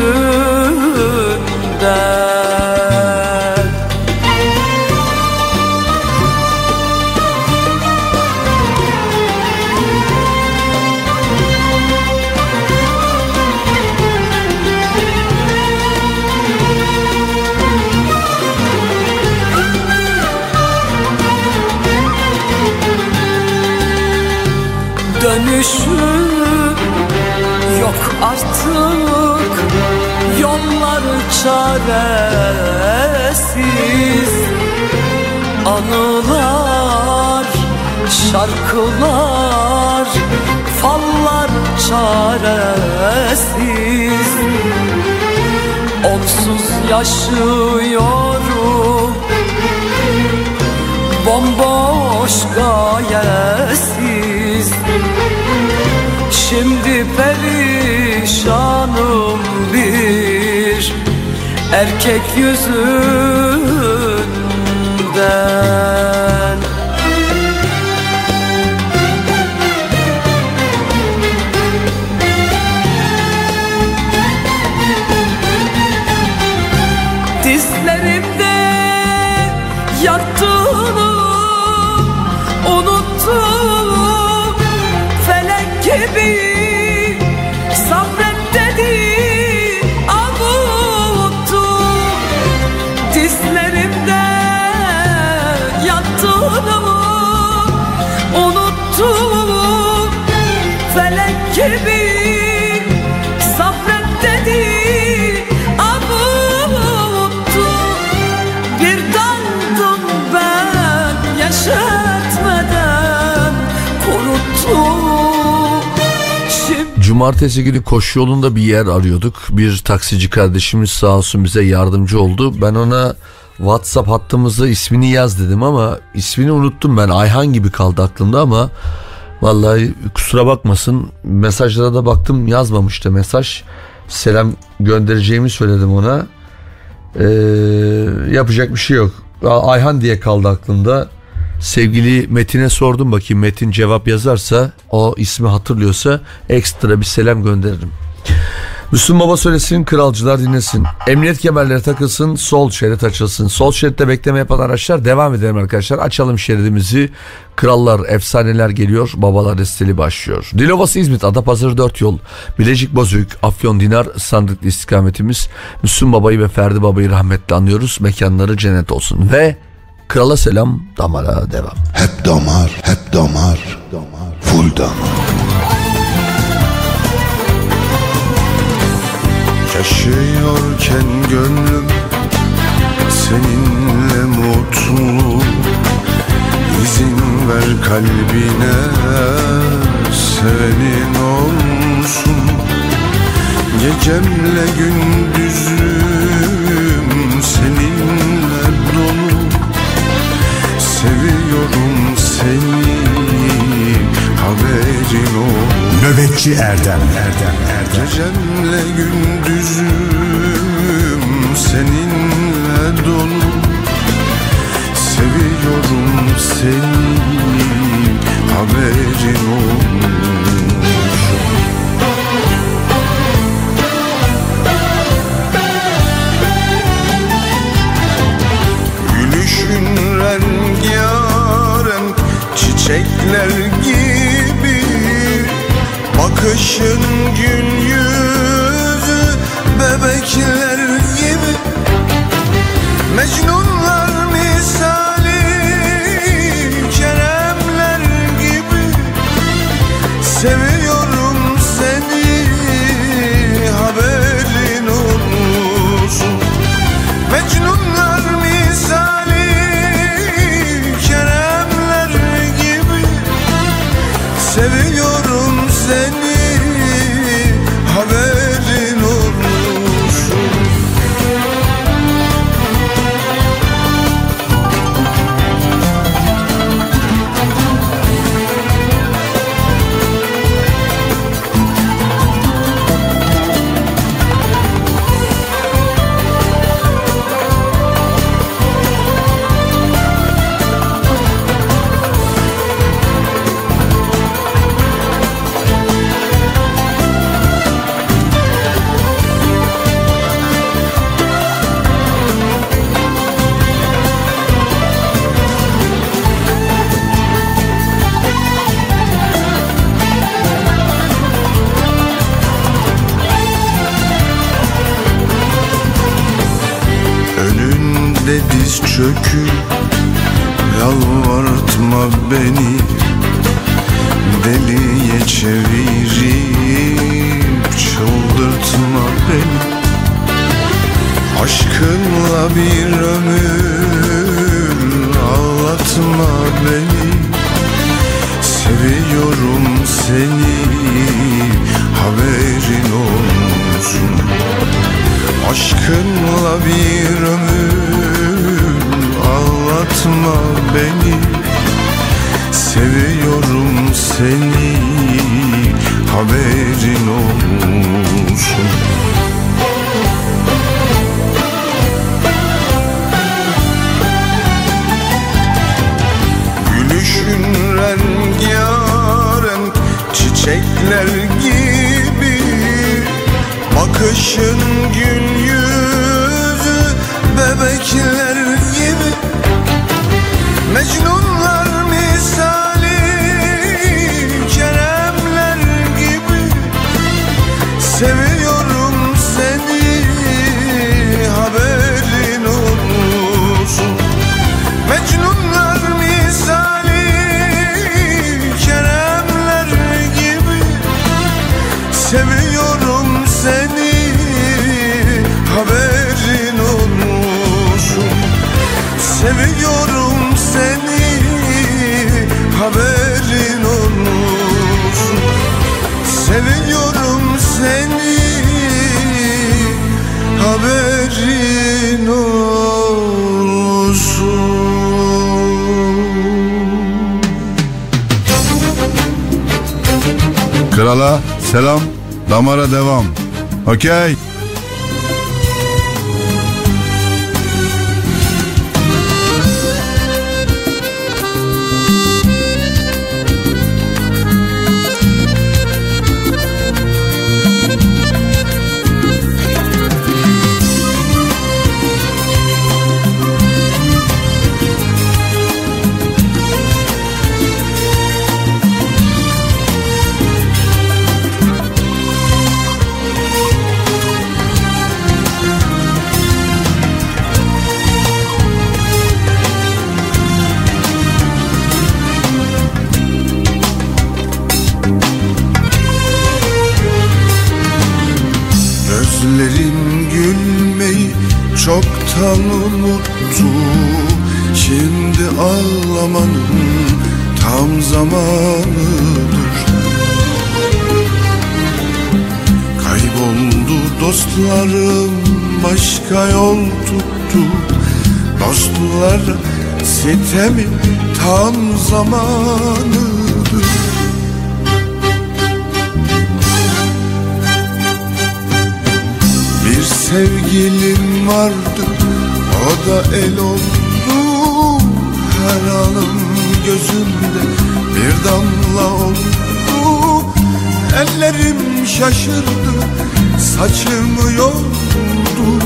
çaresiz Anılar, şarkılar, fallar çaresiz. Onsuz yaşıyorum Bomboş gayesiz. Şimdi perişanım Erkek yüzünden Cumartesi günü koşu yolunda bir yer arıyorduk. Bir taksici kardeşimiz sağ olsun bize yardımcı oldu. Ben ona WhatsApp hattımızda ismini yaz dedim ama ismini unuttum ben. Ayhan gibi kaldı aklımda ama vallahi kusura bakmasın. Mesajlara da baktım yazmamıştı mesaj. Selam göndereceğimi söyledim ona. Ee, yapacak bir şey yok. Ayhan diye kaldı aklımda. Sevgili Metin'e sordum bakayım Metin cevap yazarsa o ismi hatırlıyorsa ekstra bir selam gönderirim. Müslüm Baba söylesin, kralcılar dinlesin. Emniyet kemerleri takılsın, sol şerit açılsın. Sol şeritte bekleme yapan araçlar devam edelim arkadaşlar. Açalım şeridimizi. Krallar, efsaneler geliyor. Babalar desteli başlıyor. Dilovası İzmit, Adapazarı 4 yol. Bilecik Bozüyük, Afyon Dinar, Sandıklı istikametimiz. Müslüm Baba'yı ve Ferdi Baba'yı rahmetle anıyoruz. Mekanları cennet olsun. Ve krala selam, damara devam. Hep damar, hep damar, full damar. Yaşıyorken gönlüm seninle mutlu İzin ver kalbine sevenin olsun Gecemle gündüzüm Seviyorum seni haberin olsun. Nöbetçi Erdem. Erdem Erdem. Gecemle gündüzüm seninle dolu. Seviyorum seni haberin olsun çiçekler gibi Bakışın gül accueil unuttu. Şimdi ağlamanın tam zamanıdır. Kayboldu dostlarım başka yol tuttu. Dostlar sitemin tam zamanıdır. Bir sevgilim vardı o da el oldu Her anım gözümde. Bir damla oldu Ellerim şaşırdı. Saçımı yoldu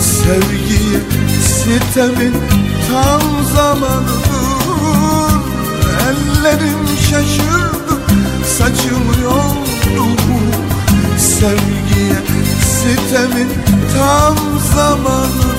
Sevgiye sitemin tam zamanıdır Ellerim şaşırdı saçımı yoldu. Sevgiye sitemin tam zamanıdır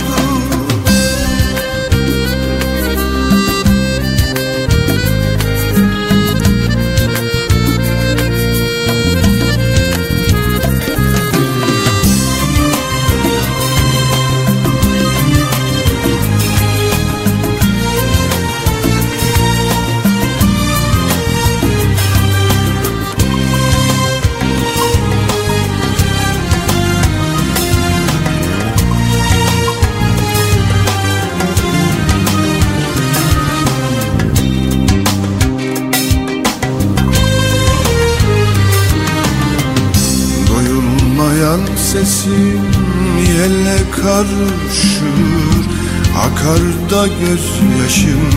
sesim yelle karışır. Akar da gözyaşım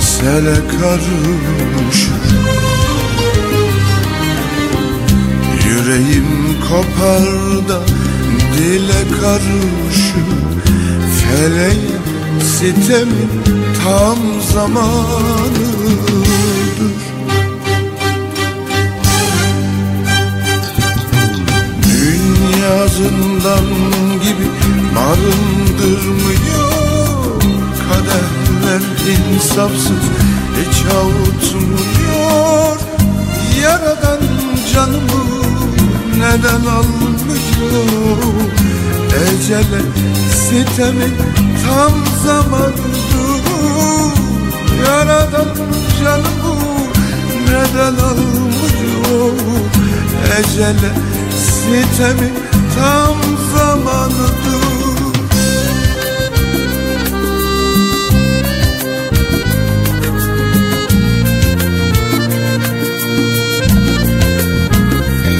sele karışır. Yüreğim kopar da dile karışır. Feleğin sitemin tam zamanıdır Zindan gibi barındırmıyor Kaderler insafsız hiç avutmuyor. Yaradan canımı neden almıyor Ecele sitemin tam zamanıdır Yaradan canımı neden almıyor Ecele sitemin tam zamanıdır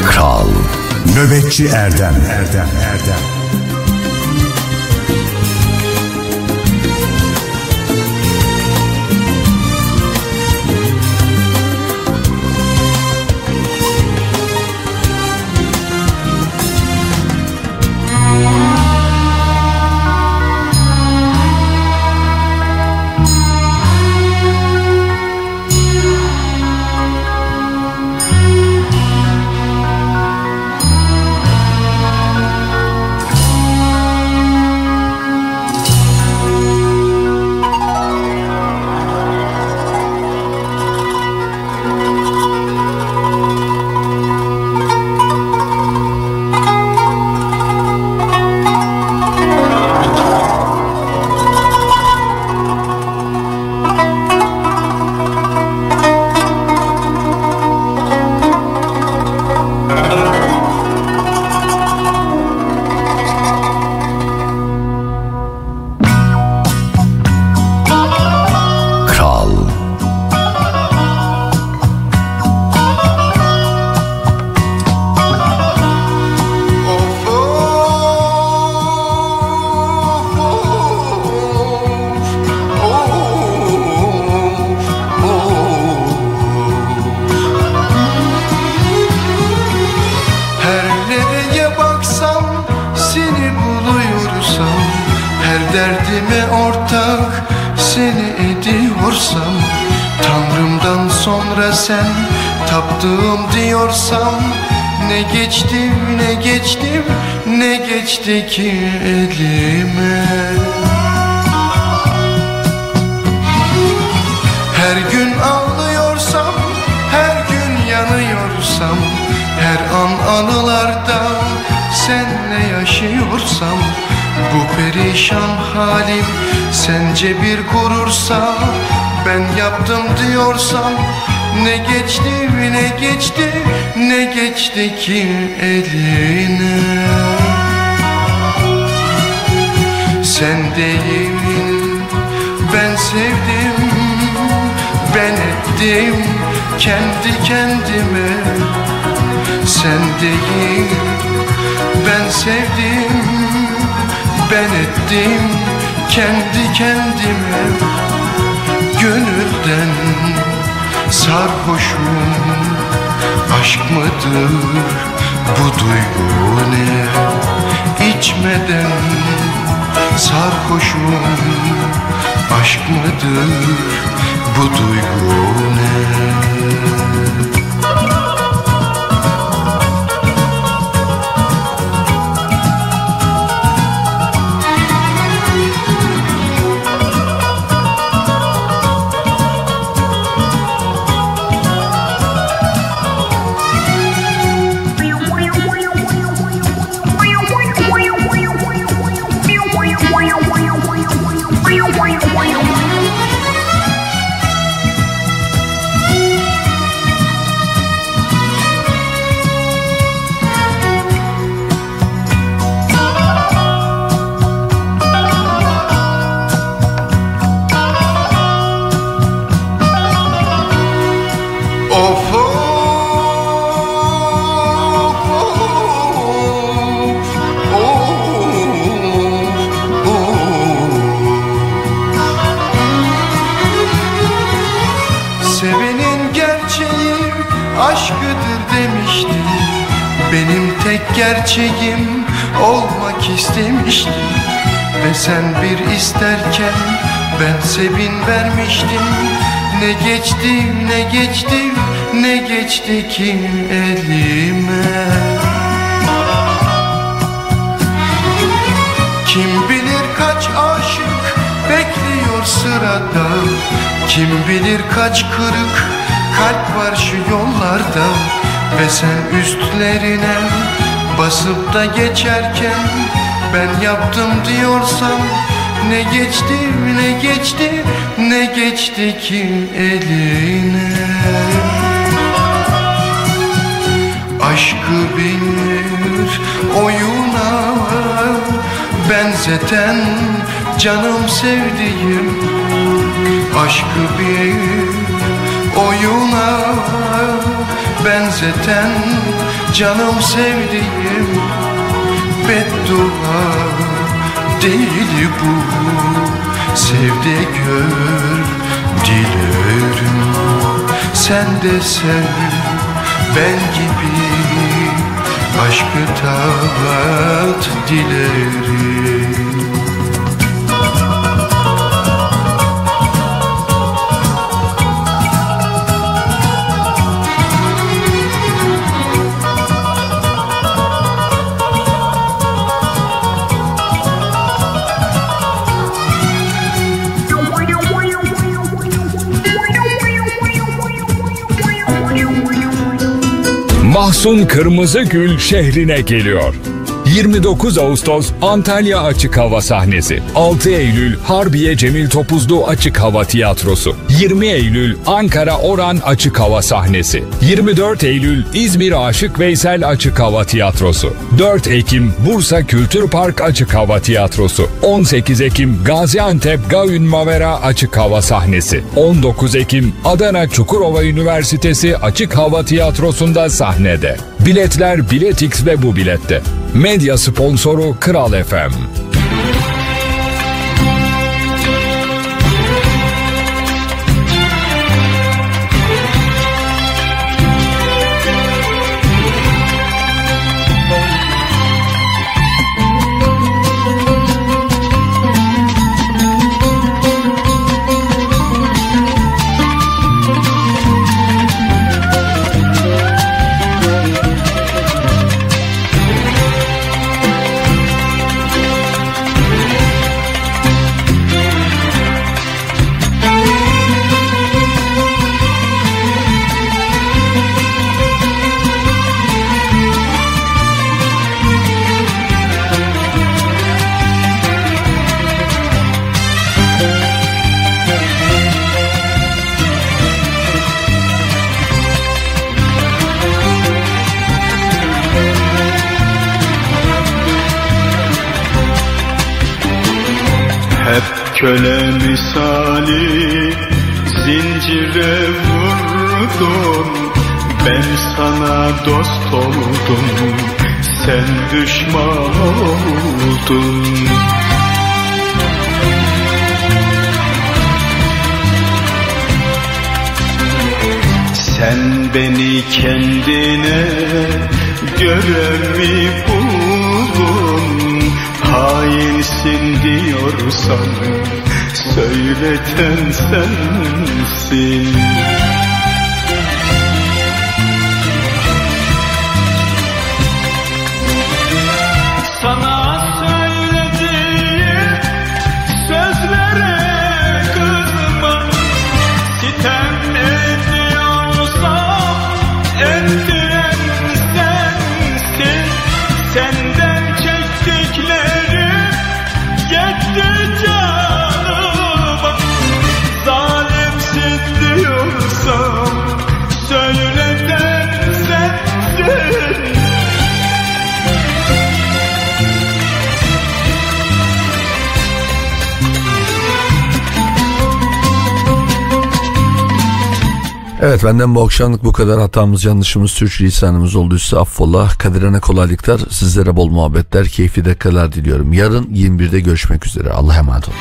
Kral. Nöbetçi Erdem Erdem, Erdem. kötüdür bu duygu. arada Kim bilir kaç kırık kalp var şu yollarda. Ve sen üstlerine basıp da geçerken Ben yaptım diyorsan ne geçti ne geçti ne geçti ki eline? Aşkı bir oyuna benzeten canım sevdiğim Aşkı bir oyuna benzeten Canım sevdiğim beddua değil bu. Sevde gör dilerim. Sen de sev ben gibi Aşkı tat dilerim. Mahsun Kırmızıgül şehrine geliyor. 29 Ağustos Antalya Açık Hava sahnesi. 6 Eylül Harbiye Cemil Topuzlu Açık Hava Tiyatrosu. 20 Eylül Ankara Oran Açık Hava sahnesi. 24 Eylül İzmir Aşık Veysel Açık Hava Tiyatrosu. 4 Ekim Bursa Kültür Park Açık Hava Tiyatrosu. 18 Ekim Gaziantep Gaün Mavera Açık Hava sahnesi. 19 Ekim Adana Çukurova Üniversitesi Açık Hava Tiyatrosu'nda sahnede. Biletler Biletix ve bu bilette. Medya sponsoru Kral FM. Köle misali zincire vurdum Ben sana dost oldum sen düşman oldun. Sen beni kendine göre mi buldun Hainsin diyorsan söyleten sensin Evet benden bu akşamlık bu kadar hatamız yanlışımız sürçülisanımız olduysa affola kaderine kolaylıklar sizlere bol muhabbetler keyifli dakikalar diliyorum. Yarın 21'de görüşmek üzere Allah'a emanet olun.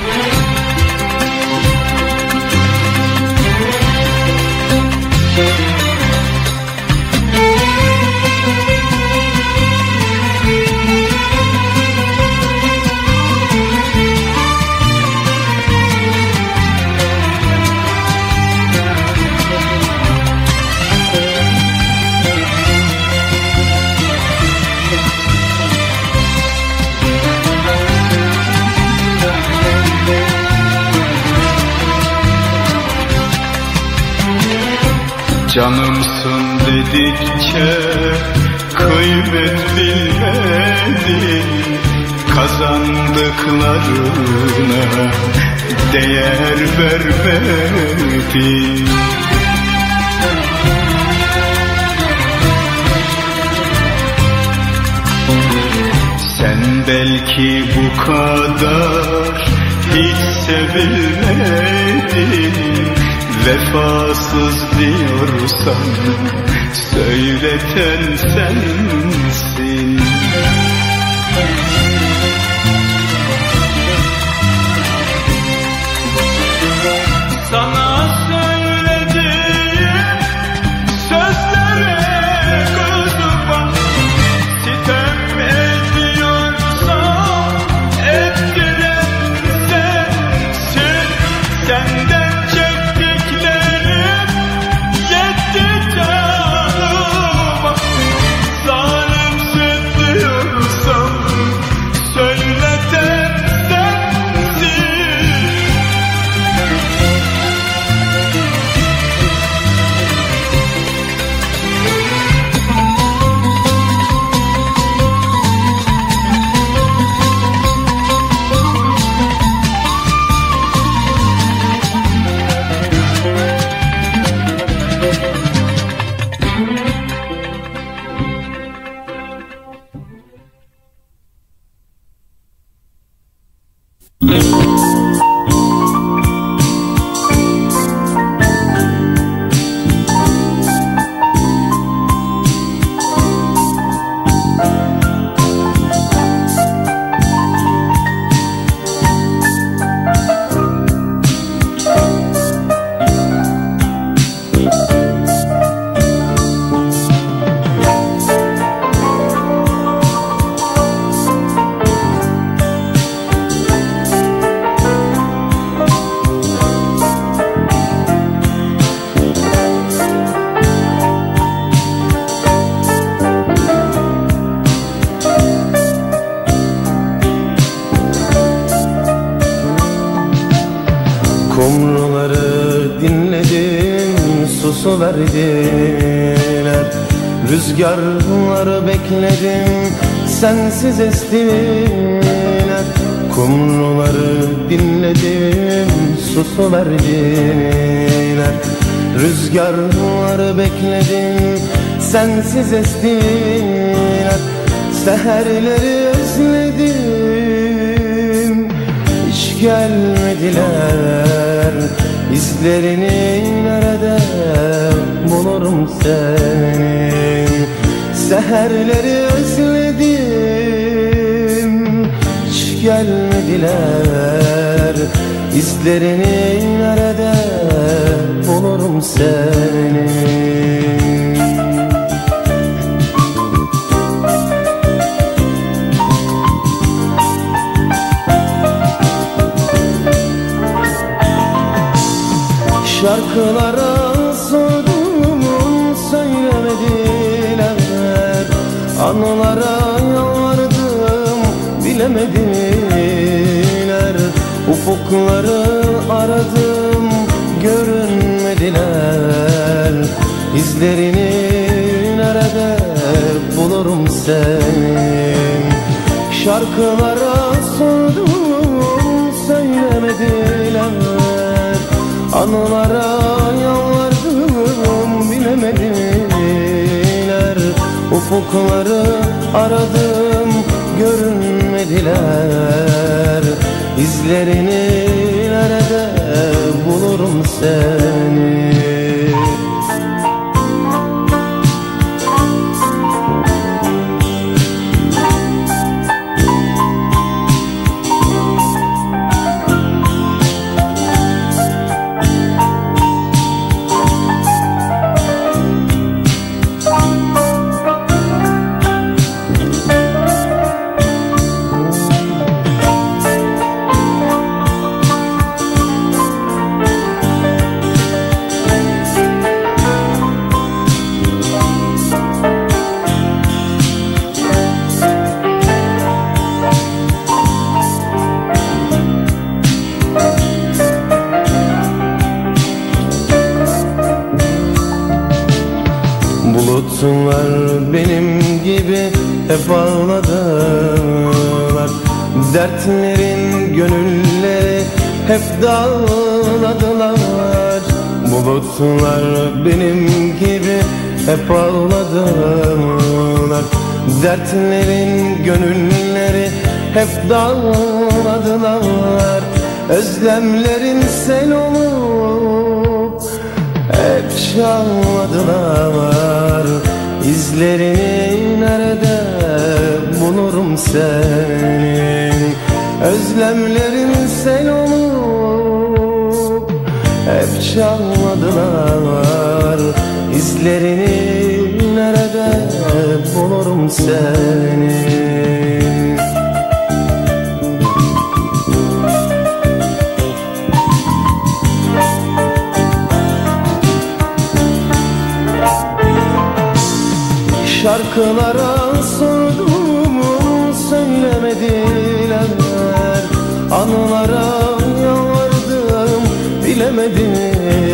Canımsın dedikçe kıymet bilmedin Kazandıklarına değer vermedin Sen belki bu kadar hiç sevilmedin Vefasız diyorsan Söyleten sensin susu verdiler. Rüzgarları bekledim sensiz estiler. Kumruları dinledim susu verdiler. Rüzgarları bekledim sensiz estiler. Seherleri özledim hiç gelmediler İzlerini nerede bulurum senin Seherleri özledim hiç gelmediler. İzlerini nerede bulurum senin Şarkılara sordum söylemediler Anılara yalvardım bilemediler. Ufukları aradım görünmediler. İzlerini nerede bulurum senin? Şarkılara sordum söylemediler Anılara yalvardım bilemediler. Ufukları aradım görünmediler. İzlerini nerede bulurum seni dağladılar Özlemlerin sel olup çalmadılar İzlerini nerede bulurum senin? Özlemlerin sen olup hep çalmadılar İzlerini nerede bulurum senin Şarkılara sordum söylemediler. Anılara yalvardım bilemediler.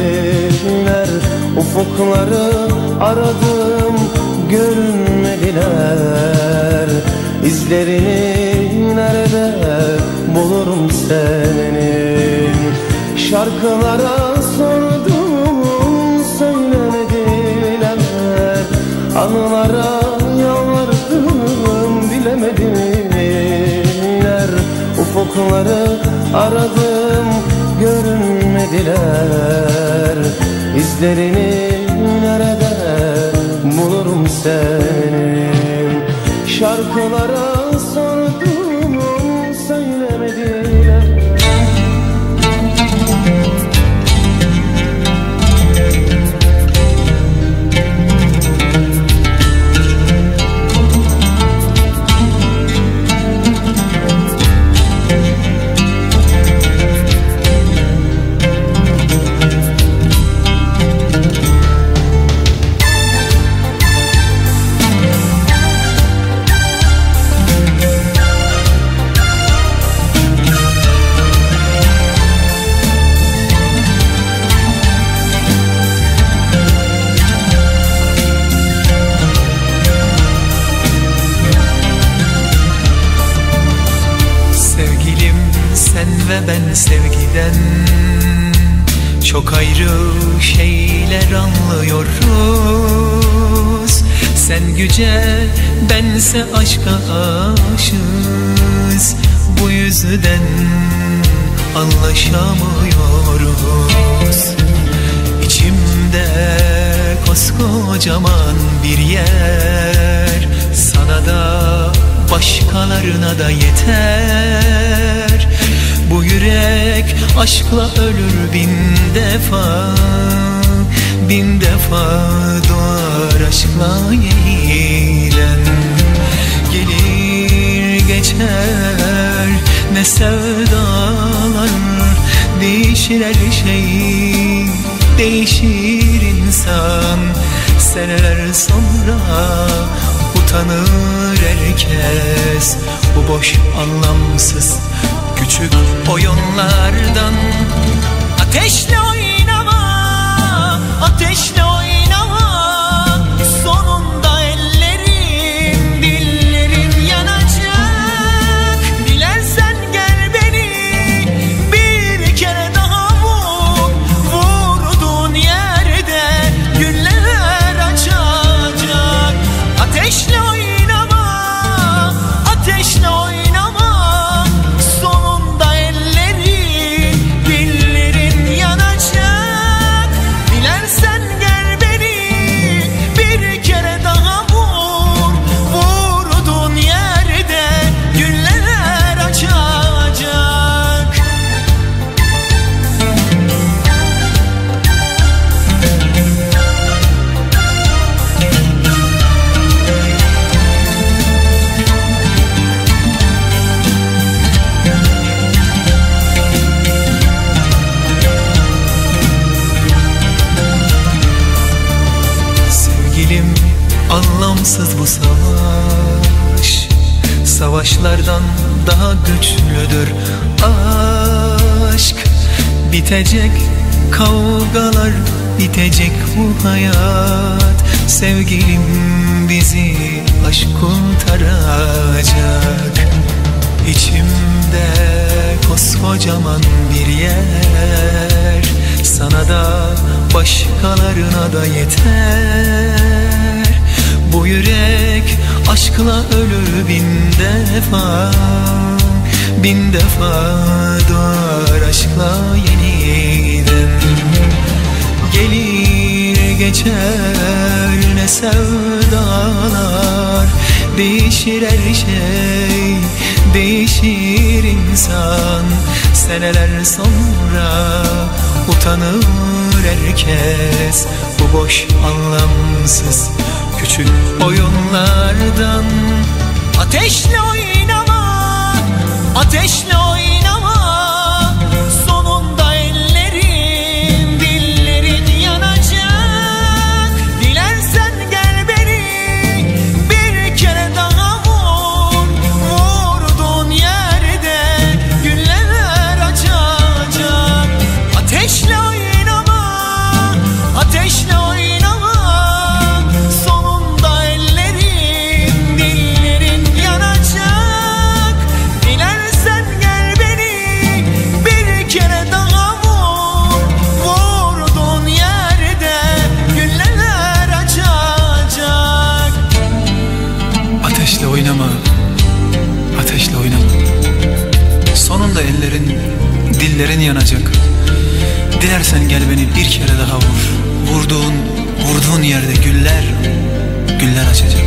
Ufukları aradım görünmediler. İzlerini nerede bulurum senin Şarkılara sordum söylemediler. Anılara Ufukları aradım görünmediler. İzlerini nerede bulurum senin? Şarkılara başkalarına da yeter. Bu yürek aşkla ölür bin defa Bin defa doğar aşkla yeniden Gelir geçer ne sevdalar Değişir her şey değişir insan. Seneler sonra utanır herkes. Bu boş anlamsız küçük oyunlardan. Ateşle oynama, ateşle oynama. Sonunda Savaşlardan daha güçlüdür aşk. Bitecek kavgalar bitecek bu hayat. Sevgilim bizi aşk kurtaracak. İçimde koskocaman bir yer. Sana da başkalarına da yeter Bu yürek aşkla ölür bin defa Bin defa doğar aşkla yeniden Gelir geçer ne sevdalar Değişir her şey Değişir insan. Seneler sonra Utanır herkes Bu boş anlamsız Küçük oyunlardan. Ateşle oynama Ateşle oynama yanacak. Dilersen gel beni bir kere daha vur. Vurduğun Vurduğun yerde güller Güller açacak